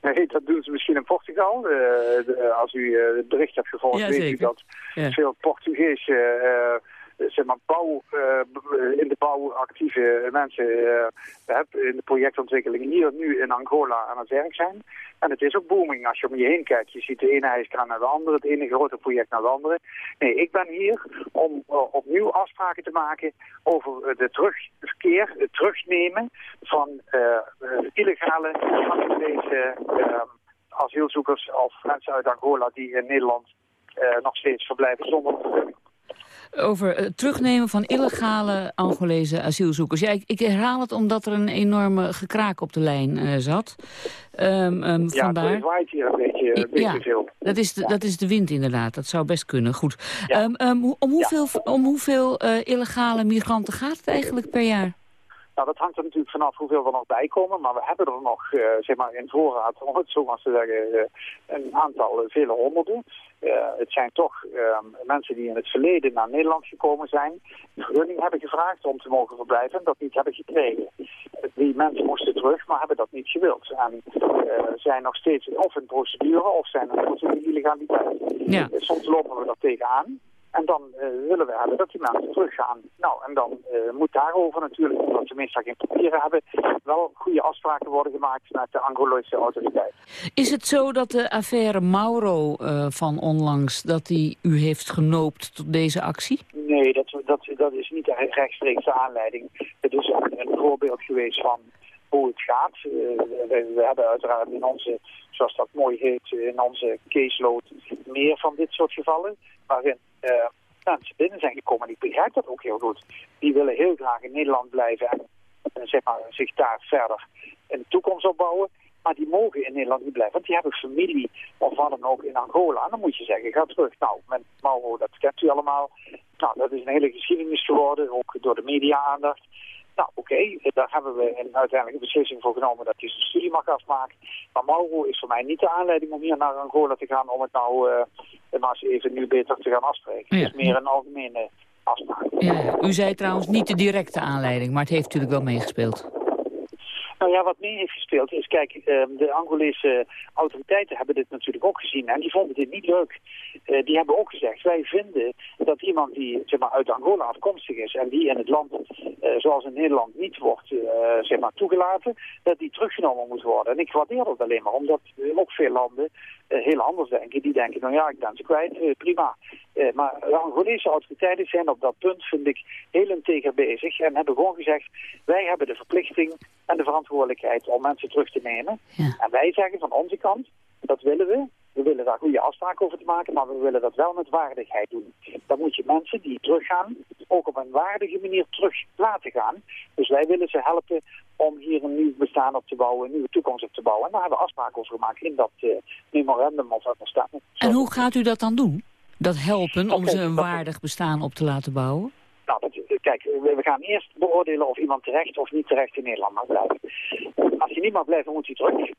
Nee, nee dat doen ze misschien in Portugal. De, als u het bericht hebt gevolgd, ja, weet u dat ja. veel Portugese zeg maar, bouw, uh, in de bouw actieve mensen uh, in de projectontwikkeling hier nu in Angola aan het werk zijn. En het is ook booming als je om je heen kijkt. Je ziet de ene ijskraan naar de andere, het ene grote project naar de andere. Nee, ik ben hier om uh, opnieuw afspraken te maken over de terugkeer, het terugnemen van illegale Angoleese asielzoekers of mensen uit Angola die in Nederland nog steeds verblijven zonder over het terugnemen van illegale Angolese asielzoekers. Ja, ik, ik, herhaal het omdat er een enorme gekraak op de lijn uh, zat. Um, um, ja, vandaar... het waait hier een beetje, een beetje ja, veel. Dat is, de, dat is de wind inderdaad, dat zou best kunnen. Goed. Ja. Um, om hoeveel, om hoeveel uh, illegale migranten gaat het eigenlijk per jaar? Nou, dat hangt er natuurlijk vanaf hoeveel er nog bij komen. Maar we hebben er nog, uh, zeg maar, in voorraad, om het zo maar te zeggen, uh, een aantal, uh, vele honderden. het zijn toch ehm, mensen die in het verleden naar Nederland gekomen zijn, een vergunning hebben gevraagd om te mogen verblijven en dat niet hebben gekregen. Die mensen moesten terug, maar hebben dat niet gewild. En zijn nog steeds of in procedure of zijn er in illegaliteit. Ja. Soms lopen we er tegenaan. En dan uh, willen we hebben dat die mensen teruggaan. Nou, en dan uh, moet daarover natuurlijk, omdat ze meestal geen papieren hebben, wel goede afspraken worden gemaakt met de Angolese autoriteit. Is het zo dat de affaire Mauro uh, van onlangs, dat die u heeft genoopt tot deze actie? Nee, dat, dat, dat is niet een rechtstreekse aanleiding. Het is een, een voorbeeld geweest van hoe het gaat. We, we, hebben uiteraard in onze, zoals dat mooi heet, in onze caseload meer van dit soort gevallen. Waarin uh, mensen binnen zijn gekomen. En ik begrijp dat ook heel goed. Die willen heel graag in Nederland blijven en, en zeg maar, zich daar verder in de toekomst opbouwen. Maar die mogen in Nederland niet blijven, want die hebben familie of wat dan ook in Angola. En dan moet je zeggen, ga terug. Nou, met Mauro, dat kent u allemaal. Nou, dat is een hele geschiedenis geworden, ook door de media-aandacht. Nou, oké, okay, daar hebben we een uiteindelijke beslissing voor genomen dat hij zijn studie mag afmaken. Maar Mauro is voor mij niet de aanleiding om hier naar Angola te gaan om het nou uh, maar eens even nu beter te gaan afspreken. Ja. Het is meer een algemene afspraak. Ja, u zei trouwens niet de directe aanleiding, maar het heeft natuurlijk wel meegespeeld. Nou ja, wat mee heeft gespeeld is, kijk, de Angolese autoriteiten hebben dit natuurlijk ook gezien en die vonden dit niet leuk. Uh, die hebben ook gezegd, wij vinden dat iemand die zeg maar, uit Angola afkomstig is en die in het land, uh, zoals in Nederland, niet wordt uh, zeg maar, toegelaten, dat die teruggenomen moet worden. En ik waardeer dat alleen maar, omdat ook veel landen heel anders denken. Die denken, nou ja, ik ben ze kwijt, prima. maar de Angolese autoriteiten zijn op dat punt, vind ik, heel integer bezig en hebben gewoon gezegd, wij hebben de verplichting en de verantwoordelijkheid om mensen terug te nemen. Ja. En wij zeggen van onze kant, dat willen we. We willen daar goede afspraken over te maken, maar we willen dat wel met waardigheid doen. Dan moet je mensen die teruggaan ook op een waardige manier terug laten gaan. Dus wij willen ze helpen om hier een nieuw bestaan op te bouwen, een nieuwe toekomst op te bouwen. En daar hebben we afspraken over gemaakt in dat uh, memorandum of understanding. En hoe gaat u dat dan doen? Dat helpen om ze een waardig bestaan op te laten bouwen? Nou, dat, kijk, we gaan eerst beoordelen of iemand terecht of niet terecht in Nederland mag blijven. Als hij niet mag blijven, moet hij terug.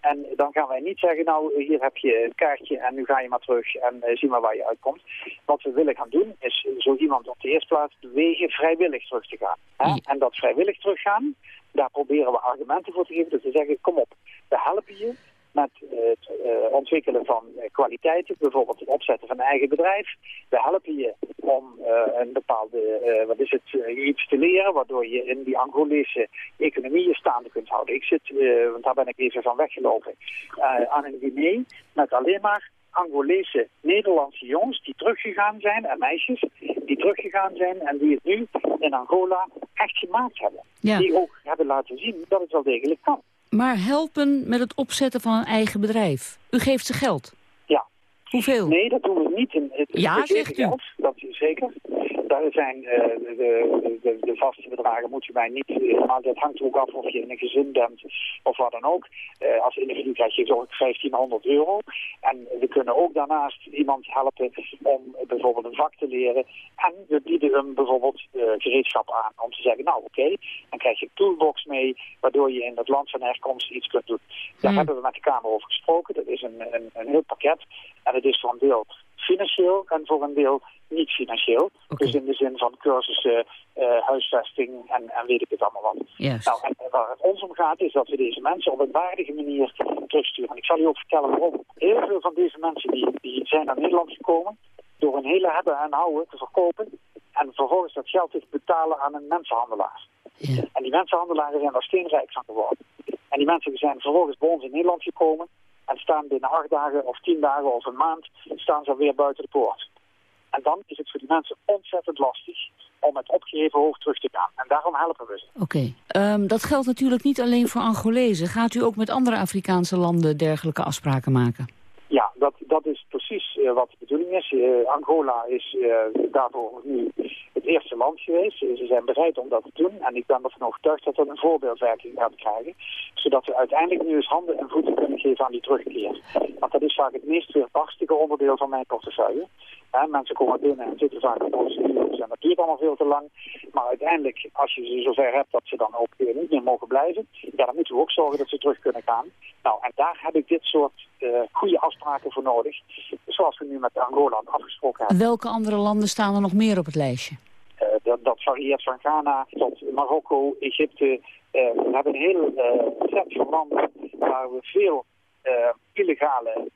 En dan gaan wij niet zeggen, nou hier heb je een kaartje en nu ga je maar terug en uh, zie maar waar je uitkomt. Wat we willen gaan doen is zo iemand op de eerste plaats bewegen vrijwillig terug te gaan. Hè? En dat vrijwillig teruggaan, daar proberen we argumenten voor te geven. Dus we zeggen, kom op, we helpen je met het uh, ontwikkelen van uh, kwaliteiten, bijvoorbeeld het opzetten van een eigen bedrijf. We helpen je om een bepaalde, wat is het, iets te leren, waardoor je in die Angolese economie je staande kunt houden. Ik zit, want daar ben ik even van weggelopen, aan een diner met alleen maar Angolese Nederlandse jongens die teruggegaan zijn, en meisjes, die teruggegaan zijn en die het nu in Angola echt gemaakt hebben. Ja. Die ook hebben laten zien dat het wel degelijk kan. Maar helpen met het opzetten van een eigen bedrijf. U geeft ze geld. Ja. Hoeveel? Nee, dat doen we niet. In, het, ja, zegt u. Geld, dat is zeker. Daar zijn uh, de, de, de, vaste bedragen moet je mij niet... Maar dat hangt ook af of je in een gezin bent of wat dan ook. Uh, als individu krijg je zo'n 1500 euro. En we kunnen ook daarnaast iemand helpen om bijvoorbeeld een vak te leren. En we bieden hem bijvoorbeeld gereedschap aan. Om te zeggen, nou oké, okay, dan krijg je een toolbox mee... waardoor je in het land van herkomst iets kunt doen. Daar Hmm. hebben we met de Kamer over gesproken. Dat is een, een, een heel pakket. En het is voor een deel financieel en voor een deel niet financieel. Okay. Dus in de zin van cursussen, uh, huisvesting en, en weet ik het allemaal wat. Yes. Nou, en waar het ons om gaat is dat we deze mensen op een waardige manier terugsturen. En ik zal u ook vertellen waarom. Heel veel van deze mensen die, die zijn naar Nederland gekomen door een hele hebben en houden te verkopen en vervolgens dat geld te betalen aan een mensenhandelaar. Yeah. En die mensenhandelaren zijn daar steenrijk van geworden. En die mensen zijn vervolgens bij ons in Nederland gekomen en staan binnen acht dagen of tien dagen of een maand staan ze weer buiten de poort. En dan is het voor die mensen ontzettend lastig om met opgeheven hoofd terug te gaan. En daarom helpen we ze. Oké. Um, dat geldt natuurlijk niet alleen voor Angolezen. Gaat u ook met andere Afrikaanse landen dergelijke afspraken maken? Dat, dat is precies uh, wat de bedoeling is. Uh, Angola is uh, daarvoor nu het eerste land geweest. Ze zijn bereid om dat te doen. En ik ben ervan overtuigd dat dat een voorbeeldwerking gaat krijgen. Zodat we uiteindelijk nu eens handen en voeten kunnen geven aan die terugkeer. Want dat is vaak het meest weerbarstige onderdeel van mijn portefeuille. Mensen komen binnen en zitten vaak in procedures en dat duurt allemaal veel te lang. Maar uiteindelijk, als je ze zover hebt dat ze dan ook niet meer mogen blijven, ja, dan moeten we ook zorgen dat ze terug kunnen gaan. Nou, en daar heb ik dit soort goede afspraken voor nodig. Zoals we nu met Angola afgesproken hebben. Welke andere landen staan er nog meer op het lijstje? Uh, dat, dat, varieert van Ghana tot Marokko, Egypte. Uh, we hebben een heel set van landen waar we veel illegale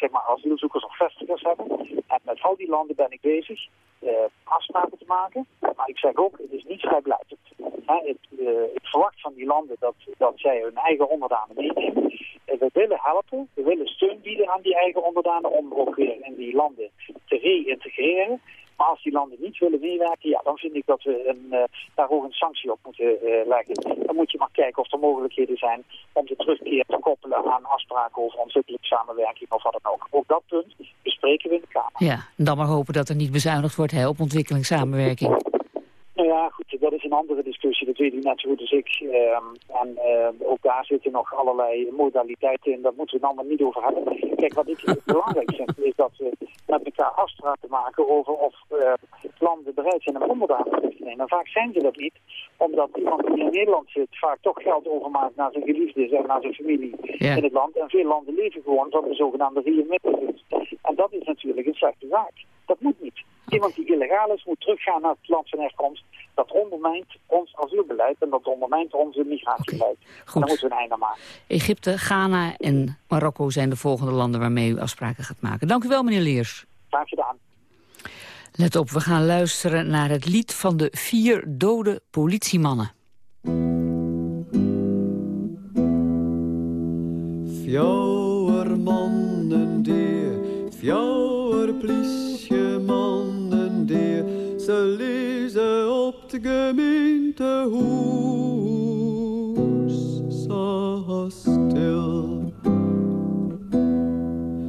zeg maar, asielzoekers of vestigers hebben. En met al die landen ben ik bezig uh, afspraken te maken. Maar ik zeg ook, het is niet vrijblijvend. Het, uh, ik verwacht van die landen dat, dat zij hun eigen onderdanen meenemen. We willen helpen, we willen steun bieden aan die eigen onderdanen om ook weer in die landen te reïntegreren. Maar als die landen niet willen meewerken, ja, dan vind ik dat we een, uh, daar ook een sanctie op moeten uh, leggen. Dan moet je maar kijken of er mogelijkheden zijn om de terugkeer te koppelen aan afspraken over ontwikkelingssamenwerking of wat dan ook. Ook dat punt bespreken we in de Kamer. Ja, dan maar hopen dat er niet bezuinigd wordt op ontwikkelingssamenwerking. Nou ja, goed, dat is een andere discussie. Dat weet u net zo goed als ik. Uh, en uh, ook daar zitten nog allerlei modaliteiten in. Daar moeten we het allemaal niet over hebben. Kijk, wat ik belangrijk vind, is dat we met elkaar afspraken maken over of uh, landen bereid zijn om onderdanen terug te nemen. En vaak zijn ze dat niet, omdat iemand die in Nederland zit vaak toch geld overmaakt naar zijn geliefdes en naar zijn familie in het land. En veel landen leven gewoon van de zogenaamde remittances. En dat is natuurlijk een slechte zaak. Dat moet niet. Iemand die illegaal is, moet teruggaan naar het land van herkomst. Dat ondermijnt ons asielbeleid en dat ondermijnt onze migratiebeleid. Okay, en daar moeten we een einde maken. Egypte, Ghana en Marokko zijn de volgende landen waarmee u afspraken gaat maken. Dank u wel, meneer Leers. Graag gedaan. Let op, we gaan luisteren naar het lied van de vier dode politiemannen. Ze lezen op het gemeentehuis, zo stil.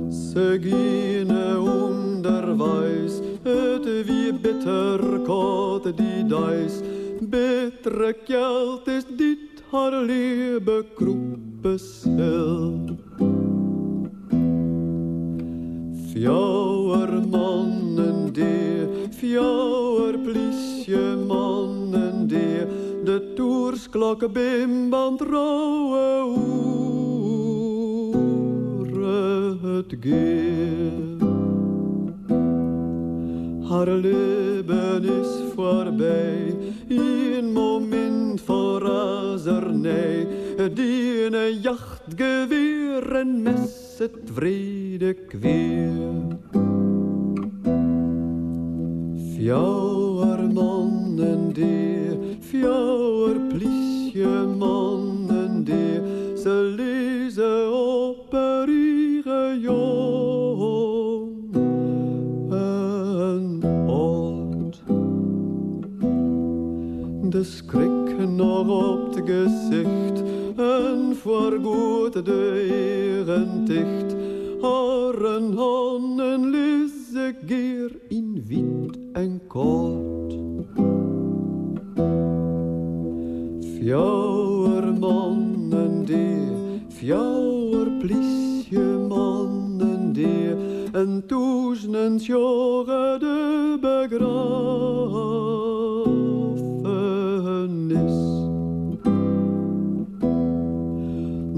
Ze gaan onderwijs, het wie bitter koud die duis, bittere geld is dit haar leven kroepesel. Fjouwer mannen deer, fjouwer plisje mannen deer, de toersklokken bimband rouwe oer. geht. Haar leven is voorbij, een moment voor razernij. Die een jachtgeweer en mes het vrede kweer. Fjouwer mannen die, fjouwer mannen die, ze lezen op iere jong en oud. De schrik nog op het gezicht en voorgoed de eren dicht. Haren handen lezen geer in wit en koud. Fjouwer mannen die, fjouwer plisje mannen die, en toesnen jaren de begrafenis.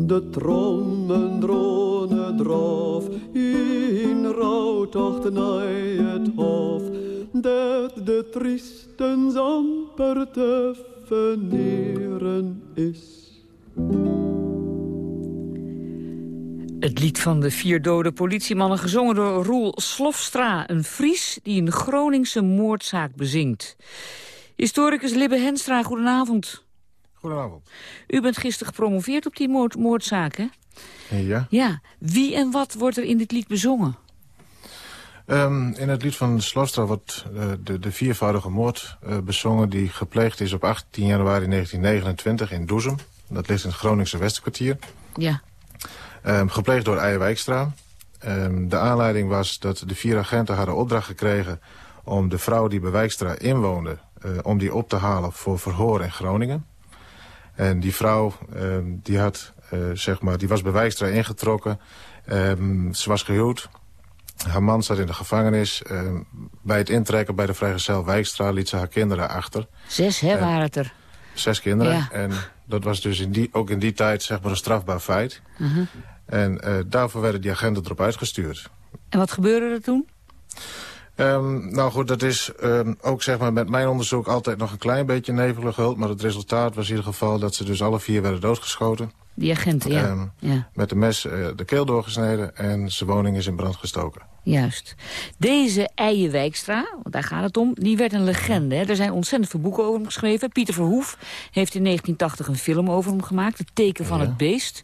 De trommen dronen drof, in rouwtocht naar het hof, dat de triestens amper te veneren is. Het lied van de vier dode politiemannen gezongen door Roel Slofstra, een Fries die een Groningse moordzaak bezingt. Historicus Libbe Henstra, goedenavond. Goedenavond. U bent gisteren gepromoveerd op die moord, moordzaak, hè? Ja. Ja. Wie en wat wordt er in dit lied bezongen? Um, in het lied van Slostra wordt uh, de, de viervoudige moord uh, bezongen... die gepleegd is op 18 januari 1929 in Doezum. Dat ligt in het Groningse Westerkwartier. Ja. Um, gepleegd door Eijer Wijkstra. Um, de aanleiding was dat de vier agenten hadden opdracht gekregen... om de vrouw die bij Wijkstra inwoonde... Uh, om die op te halen voor verhoor in Groningen. En die vrouw die had, zeg maar, die was bij Wijkstra ingetrokken. ze was gehuwd... Haar man zat in de gevangenis. Uh, bij het intrekken bij de vrijgezel Wijkstra liet ze haar kinderen achter. Zes, hè, waren het er? Zes kinderen. Ja. En dat was dus in die, ook in die tijd zeg maar een strafbaar feit. Uh -huh. En uh, daarvoor werden die agenten erop uitgestuurd. En wat gebeurde er toen? Um, nou goed, dat is um, ook zeg maar met mijn onderzoek altijd nog een klein beetje nevelig gehuld. Maar het resultaat was in ieder geval dat ze dus alle vier werden doodgeschoten. Die agenten, ja. Um, ja. Met de mes uh, de keel doorgesneden en zijn woning is in brand gestoken. Juist. Deze Eijenwijkstra, want daar gaat het om, die werd een legende. Hè? Er zijn ontzettend veel boeken over hem geschreven. Pieter Verhoef heeft in 1980 een film over hem gemaakt, Het teken van ja. het beest.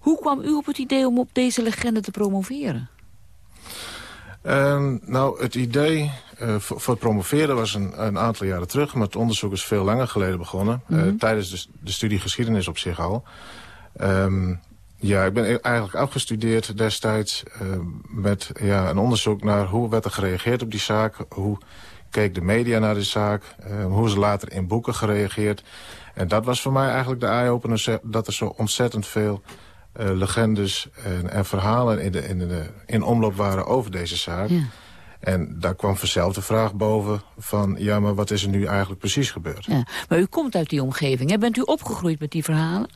Hoe kwam u op het idee om op deze legende te promoveren? Um, nou, het idee uh, voor, voor, het promoveren was een, een, aantal jaren terug... maar het onderzoek is veel langer geleden begonnen. Mm -hmm. uh, tijdens de, de, studie geschiedenis op zich al. Um, ja, ik ben eigenlijk afgestudeerd destijds uh, met ja, een onderzoek naar hoe werd er gereageerd op die zaak. Hoe keek de media naar de zaak. Uh, hoe is er later in boeken gereageerd. En dat was voor mij eigenlijk de eye-opener dat er zo ontzettend veel uh, legendes en, en, verhalen in, de, in, de, in omloop waren over deze zaak. Ja. En daar kwam vanzelf de vraag boven van... ja, maar wat is er nu eigenlijk precies gebeurd? Ja, maar u komt uit die omgeving. Hè? Bent u opgegroeid met die verhalen?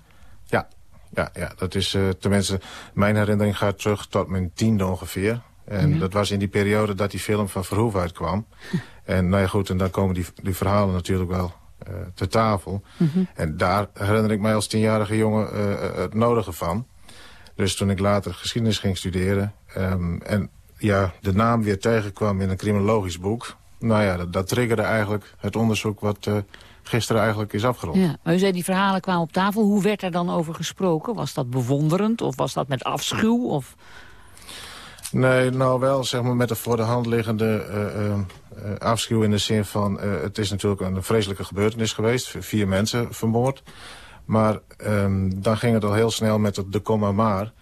Ja, ja, ja dat is uh, tenminste... mijn herinnering gaat terug tot mijn tiende ongeveer. En Ja. dat was in die periode dat die film van Verhoef uitkwam. en nou ja, goed, en dan komen die, die verhalen natuurlijk wel uh, ter tafel. Mhm. En daar herinner ik mij als tienjarige jongen uh, het nodige van. Dus toen ik later geschiedenis ging studeren... Um, en ja, de naam weer tegenkwam in een criminologisch boek... nou ja, dat, dat triggerde eigenlijk het onderzoek wat gisteren eigenlijk is afgerond. Ja, maar u zei die verhalen kwamen op tafel. Hoe werd er dan over gesproken? Was dat bewonderend of was dat met afschuw? Of... Nee, nou wel zeg maar met de voor de hand liggende uh, uh, afschuw in de zin van... Uh, het is natuurlijk een vreselijke gebeurtenis geweest. Vier mensen vermoord. Maar um, dan ging het al heel snel met het de komma maar.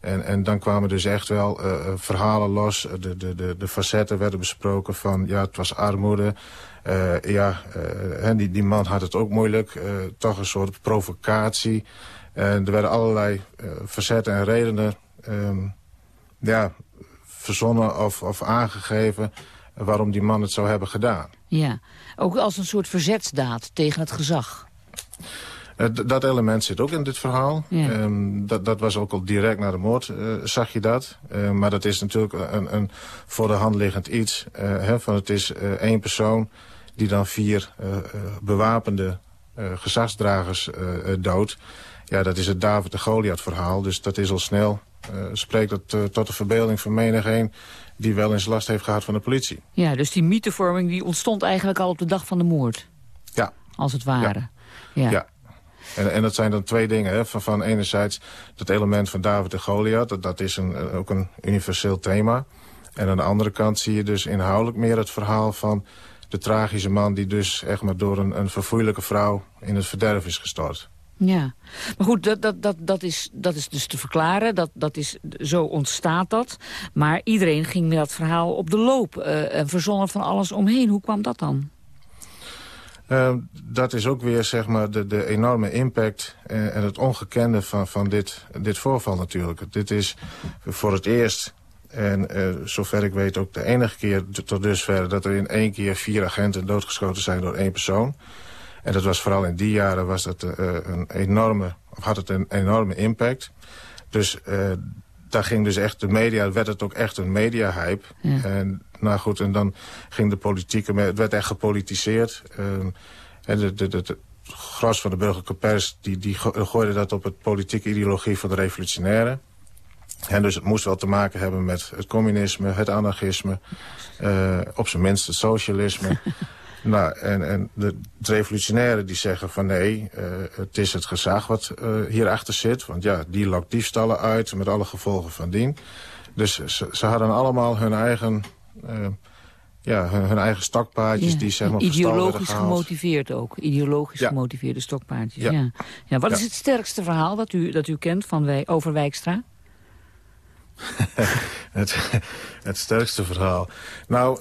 En, en dan kwamen dus echt wel verhalen los. De, de, de, de facetten werden besproken van... ja, het was armoede. Uh, ja, uh, die, die man had het ook moeilijk. Uh, toch een soort provocatie. En er werden allerlei facetten en redenen... Um, ja, verzonnen of, of aangegeven waarom die man het zou hebben gedaan. Ja, ook als een soort verzetsdaad tegen het gezag. Dat element zit ook in dit verhaal. Ja. Um, dat, dat was ook al direct na de moord, uh, zag je dat. Uh, maar dat is natuurlijk een, een voor de hand liggend iets. Hè, van het is één persoon die dan vier bewapende gezagsdragers doodt. Ja, dat is het David de Goliath verhaal. Dus dat is al snel, spreekt dat tot de verbeelding van menigeen die wel eens last heeft gehad van de politie. Ja, dus die mythevorming die ontstond eigenlijk al op de dag van de moord. Ja. Als het ware. Ja. ja. En, en dat zijn dan twee dingen. Hè. Van, van enerzijds dat element van David en Goliath. Dat, dat is een, ook een universeel thema. En aan de andere kant zie je dus inhoudelijk meer het verhaal van de tragische man... die dus echt maar door een, een verfoeilijke vrouw in het verderf is gestort. Ja, maar goed, dat, dat, dat, dat, is, dat is dus te verklaren. Dat, dat is, zo ontstaat dat. Maar iedereen ging met dat verhaal op de loop uh, en verzonnen van alles omheen. Hoe kwam dat dan? Uh, dat is ook weer zeg maar, de, de enorme impact uh, en het ongekende van, van dit, dit voorval natuurlijk. Dit is voor het eerst, en uh, zover ik weet ook de enige keer tot dusver... dat er in één keer vier agenten doodgeschoten zijn door één persoon. En dat was vooral in die jaren was dat, een enorme, of had het een enorme impact. Dus daar ging dus echt de media, werd het ook echt een media-hype. Ja. En nou goed, en dan ging de politiek, het werd echt gepolitiseerd. Um, en de, de, de, de gras van de burgerlijke pers, die, die gooide dat op het politieke ideologie van de revolutionaire. En dus het moest wel te maken hebben met het communisme, het anarchisme, uh, op zijn minst het socialisme. nou, en, en de, de revolutionairen die zeggen van nee, uh, het is het gezag wat uh, hierachter zit. Want ja, die lokt diefstallen uit met alle gevolgen van dien. Dus ze, ze hadden allemaal hun eigen ja, hun, hun, eigen stokpaardjes ja. die zeg maar Ideologisch gemotiveerd ook. Ideologisch ja. gemotiveerde stokpaardjes. Ja. Ja. ja. Wat is het sterkste verhaal dat u, dat u kent van wij, over Wijkstra? het, het sterkste verhaal. Nou,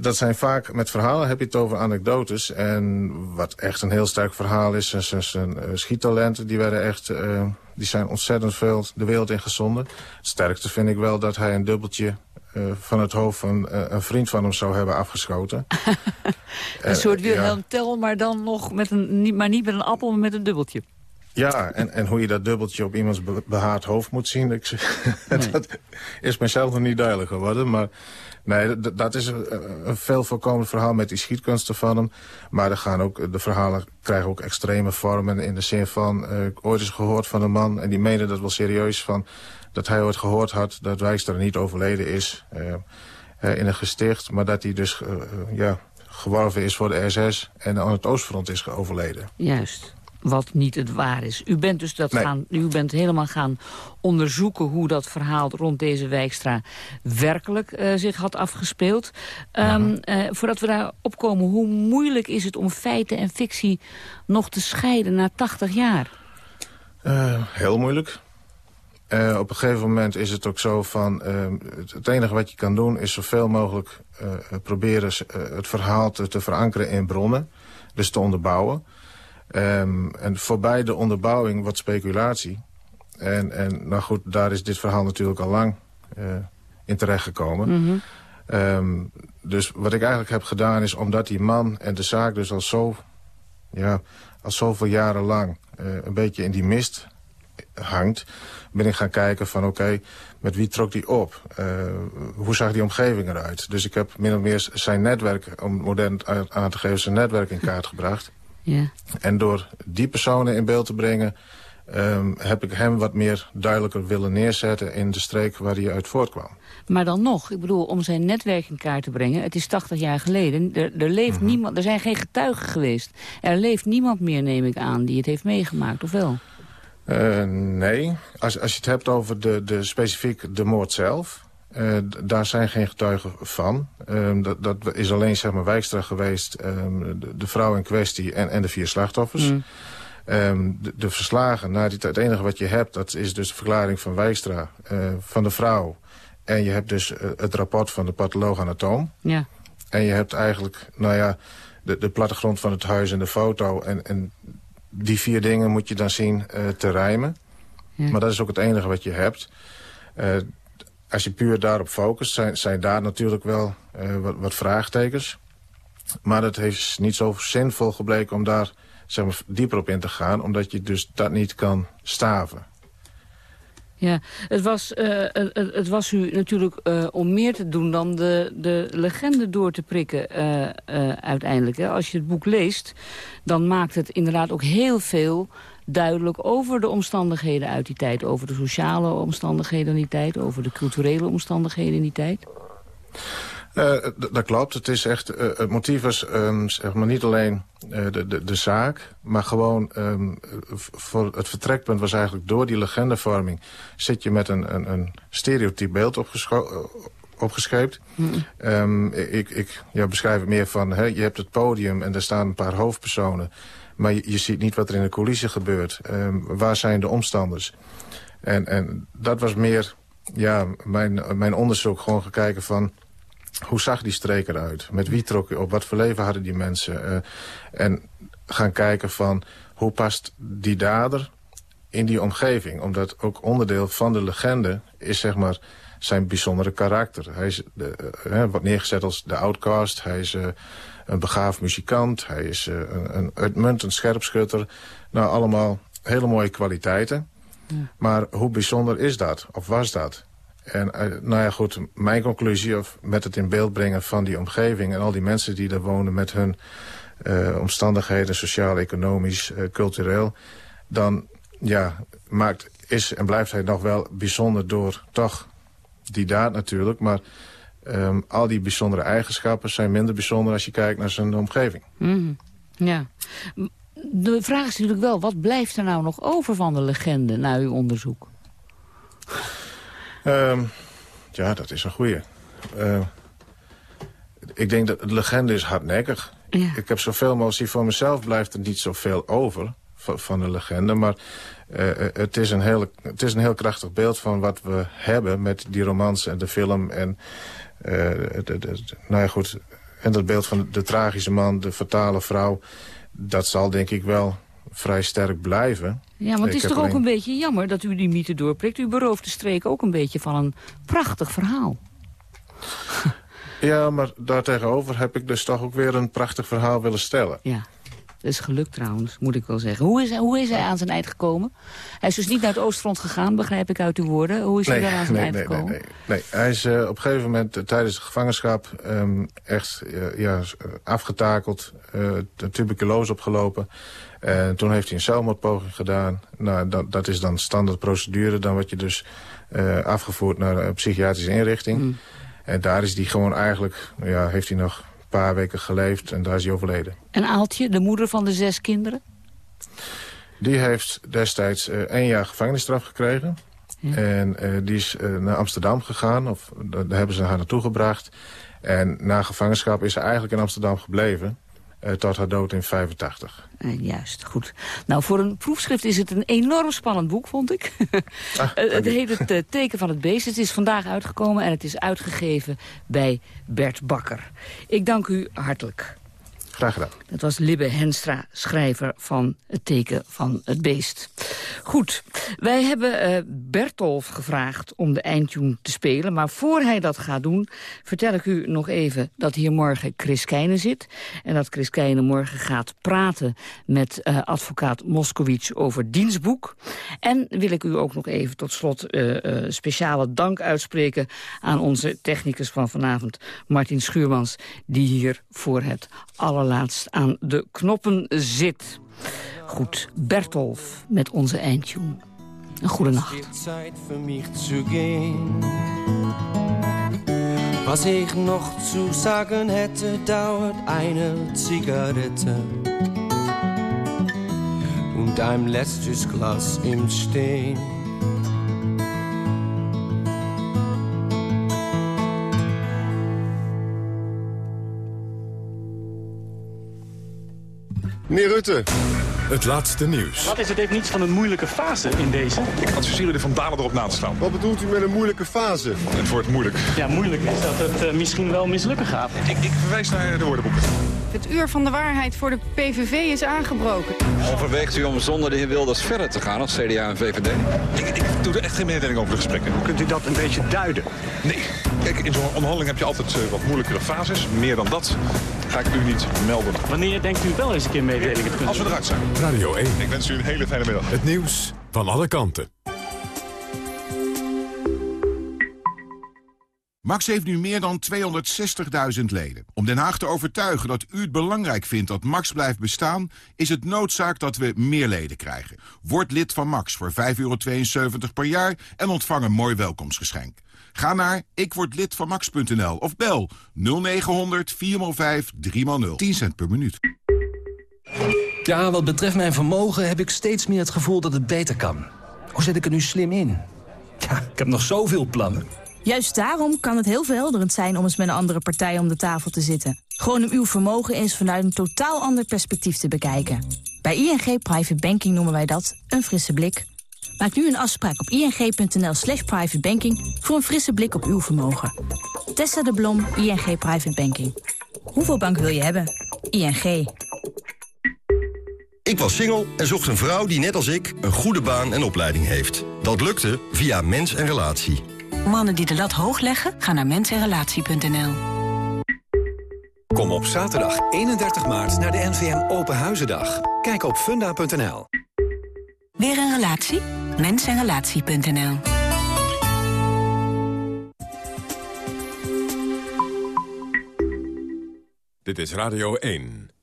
dat zijn vaak, met verhalen heb je het over anekdotes. En wat echt een heel sterk verhaal is, zijn, zijn uh, schiettalenten. Die, werden echt, uh, die zijn ontzettend veel de wereld ingezonden. Het sterkste vind ik wel dat hij een dubbeltje uh, van het hoofd van uh, een vriend van hem zou hebben afgeschoten. een soort Wilhelm ja. Tell, maar dan nog met een, maar niet met een appel, maar met een dubbeltje. Ja, en, en hoe je dat dubbeltje op iemands be behaard hoofd moet zien... Ik, nee. dat is mijzelf nog niet duidelijk geworden. Maar nee, dat is een, een veel voorkomend verhaal met die schietkunsten van hem. Maar er gaan ook, de verhalen krijgen ook extreme vormen... in de zin van, uh, ooit eens gehoord van een man... en die meende dat wel serieus van... dat hij ooit gehoord had dat Wijkstra niet overleden is... Uh, uh, in een gesticht, maar dat hij dus ja, geworven is voor de SS... en aan het Oostfront is overleden. Juist wat niet het waar is. U bent dus dat nee. gaan, u bent helemaal gaan onderzoeken hoe dat verhaal rond deze Wijkstra werkelijk uh, zich had afgespeeld. Um, uh, voordat we daar opkomen, hoe moeilijk is het om feiten en fictie nog te scheiden na 80 jaar? Uh, heel moeilijk. Uh, op een gegeven moment is het ook zo van... Uh, het enige wat je kan doen is zoveel mogelijk uh, proberen het verhaal te, te verankeren in bronnen. Dus te onderbouwen. Um, en voorbij de onderbouwing wordt speculatie. En, en nou goed, daar is dit verhaal natuurlijk al lang uh, in terechtgekomen. Mhm. Mm -hmm. um, dus wat ik eigenlijk heb gedaan is, omdat die man en de zaak dus al zo... Ja, al zoveel jaren lang uh, een beetje in die mist hangt... ben ik gaan kijken van oké, okay, met wie trok die op? Uh, hoe zag die omgeving eruit? Dus ik heb min of meer zijn netwerk, om modern aan te geven... zijn netwerk in kaart gebracht. Ja. En door die personen in beeld te brengen... Um, heb ik hem wat meer duidelijker willen neerzetten... in de streek waar hij uit voortkwam. Maar dan nog, ik bedoel, om zijn netwerk in kaart te brengen... het is 80 jaar geleden, er, er leeft Mhm. mm -hmm. niemand, er zijn geen getuigen geweest. Er leeft niemand meer, neem ik aan, die het heeft meegemaakt, of wel? Uh, nee, als, als je het hebt over de, de specifiek de moord zelf... Uh, daar zijn geen getuigen van. Um, dat, dat is alleen zeg maar, Wijkstra geweest, um, de, de, vrouw in kwestie en, en de vier slachtoffers. Mm. Um, de, de, verslagen, nou, die, het enige wat je hebt, dat is dus de verklaring van Wijkstra, uh, van de vrouw. En je hebt dus uh, het rapport van de patholoog-anatoom. Ja. En je hebt eigenlijk, nou ja, de, de plattegrond van het huis en de foto. En, en die vier dingen moet je dan zien te rijmen. Ja. Maar dat is ook het enige wat je hebt. Als je puur daarop focust, zijn, zijn daar natuurlijk wel uh, wat, vraagtekens. Maar het heeft niet zo zinvol gebleken om daar zeg maar, dieper op in te gaan... omdat je dus dat niet kan staven. Ja, het was, uh, het, was u natuurlijk uh, om meer te doen dan de, de legende door te prikken uiteindelijk. Hè. Als je het boek leest, dan maakt het inderdaad ook heel veel duidelijk over de omstandigheden uit die tijd. Over de sociale omstandigheden in die tijd, over de culturele omstandigheden in die tijd. Uh, dat klopt. Het, is echt, uh, het motief is um, zeg maar niet alleen uh, de, de, de zaak... maar gewoon um, voor het vertrekpunt was eigenlijk door die legendevorming... zit je met een, een, een stereotyp beeld opgescheept. Mm. Um, ik ik ja, beschrijf het meer van, hè, je hebt het podium en er staan een paar hoofdpersonen... maar je, ziet niet wat er in de coulissen gebeurt. waar zijn de omstanders? En, en dat was meer ja, mijn, mijn onderzoek, gewoon gekeken van hoe zag die streek eruit? Met wie trok je op? Wat voor leven hadden die mensen? Uh, en gaan kijken van hoe past die dader in die omgeving? Omdat ook onderdeel van de legende is zeg maar zijn bijzondere karakter. Hij is de, uh, wordt neergezet als de outcast. Hij is een begaafd muzikant. Hij is een, een uitmuntend scherpschutter. Nou, allemaal hele mooie kwaliteiten. Ja. Maar hoe bijzonder is dat? Of was dat? En uh, nou ja, goed, mijn conclusie of met het in beeld brengen van die omgeving... en al die mensen die daar wonen met hun uh, omstandigheden... sociaal, economisch, uh, cultureel... dan ja, maakt, is en blijft hij nog wel bijzonder door toch die daad natuurlijk... maar um, al die bijzondere eigenschappen zijn minder bijzonder... als je kijkt naar zijn omgeving. Mm, ja. De vraag is natuurlijk wel, wat blijft er nou nog over van de legende... na uw onderzoek? Um, ja, dat is een goeie. Uh, ik denk dat de legende is hardnekkig. Ja. Ik heb zoveel mogelijk... Voor mezelf blijft er niet zoveel over van, van de legende. Maar uh, het, is een heel, het is een heel krachtig beeld van wat we hebben... met die romans en de film. En, de, nou ja, goed. En dat beeld van de tragische man, de fatale vrouw... dat zal denk ik wel vrij sterk blijven. Ja, want het is toch ook een beetje jammer dat u die mythe doorprikt. U berooft de streek ook een beetje van een prachtig verhaal. Ja, maar daartegenover heb ik dus toch ook weer een prachtig verhaal willen stellen. Ja, dat is gelukt trouwens, moet ik wel zeggen. Hoe is, hij, hoe is hij aan zijn eind gekomen? Hij is dus niet naar het Oostfront gegaan, begrijp ik uit uw woorden. Hoe is hij daar aan zijn eind nee, gekomen? Nee, nee, nee. Hij is uh, op een gegeven moment uh, tijdens de gevangenschap... Um, echt uh, ja, afgetakeld, tuberculose opgelopen... En toen heeft hij een zelfmoordpoging gedaan. Nou, dat, dat is dan standaard procedure. Dan word je dus afgevoerd naar een psychiatrische inrichting. Mm. En daar is hij gewoon eigenlijk, ja, heeft hij nog paar weken geleefd en daar is hij overleden. En Aaltje, de moeder van de zes kinderen? Die heeft destijds uh, één jaar gevangenisstraf gekregen. Ja. En uh, die is uh, naar Amsterdam gegaan, of daar hebben ze haar naartoe gebracht. En na gevangenschap is ze eigenlijk in Amsterdam gebleven. Uh, tot haar dood in 85. Uh, juist, goed. Nou, voor een proefschrift is het een enorm spannend boek, vond ik. Ah, uh, het heet Het Teken van het Beest. Het is vandaag uitgekomen en het is uitgegeven bij Bert Bakker. Ik dank u hartelijk. Graag gedaan. Dat was Libbe Henstra, schrijver van Het Teken van het Beest. Goed, wij hebben uh, Bertolf gevraagd om de eindtune te spelen. Maar voor hij dat gaat doen, vertel ik u nog even dat hier morgen Chris Keijnen zit. En dat Chris Keijnen morgen gaat praten met uh, advocaat Moskowitz over dienstboek. En wil ik u ook nog even tot slot uh, speciale dank uitspreken aan onze technicus van vanavond, Martin Schuurmans, die hier voor het allerlaatst aan de knoppen zit. Goed, Bertolf met onze eindtune. Een goede nacht. Was ich noch zu sagen hätte, dauert eine Zigarette und ein letztes Glas im Stehen. Meneer Rutte. Het laatste nieuws. Wat is de definitie van een moeilijke fase in deze? Ik adviseer u er van Dalen erop na te staan. Wat bedoelt u met een moeilijke fase? Het wordt moeilijk. Ja, moeilijk is dat het uh, misschien wel mislukken gaat. Ik, ik verwijs naar de woordenboeken. Het uur van de waarheid voor de PVV is aangebroken. Overweegt u om zonder de heer Wilders verder te gaan als CDA en VVD? Ik, ik doe er echt geen mededeling over de gesprekken. Kunt u dat een beetje duiden? Nee. Kijk, in zo'n onderhandeling heb je altijd uh, wat moeilijkere fases. Meer dan dat ga ik u niet melden. Wanneer denkt u wel eens een keer mededelingen te kunnen Als we eruit zijn. Radio 1. Ik wens u een hele fijne middag. Het nieuws van alle kanten. Max heeft nu meer dan 260.000 leden. Om Den Haag te overtuigen dat u het belangrijk vindt dat Max blijft bestaan... is het noodzaak dat we meer leden krijgen. Word lid van Max voor 5,72 per jaar en ontvang een mooi welkomstgeschenk. Ga naar ikwordlidvanmax.nl of bel 0900 4x5 3x0. 10 cent per minuut. Ja, wat betreft mijn vermogen heb ik steeds meer het gevoel dat het beter kan. Hoe zet ik er nu slim in? Ja, ik heb nog zoveel plannen. Juist daarom kan het heel verhelderend zijn om eens met een andere partij om de tafel te zitten. Gewoon om uw vermogen eens vanuit een totaal ander perspectief te bekijken. Bij ING Private Banking noemen wij dat een frisse blik. Maak nu een afspraak op ing.nl slash privatebanking voor een frisse blik op uw vermogen. Tessa de Blom, ING Private Banking. Hoeveel bank wil je hebben? ING. Ik was single en zocht een vrouw die net als ik een goede baan en opleiding heeft. Dat lukte via Mens en Relatie. Mannen die de lat hoog leggen, gaan naar mensenrelatie.nl. Kom op zaterdag 31 maart naar de NVM Open Huizendag. Kijk op funda.nl. Weer een relatie? Mensenrelatie.nl Dit is Radio 1.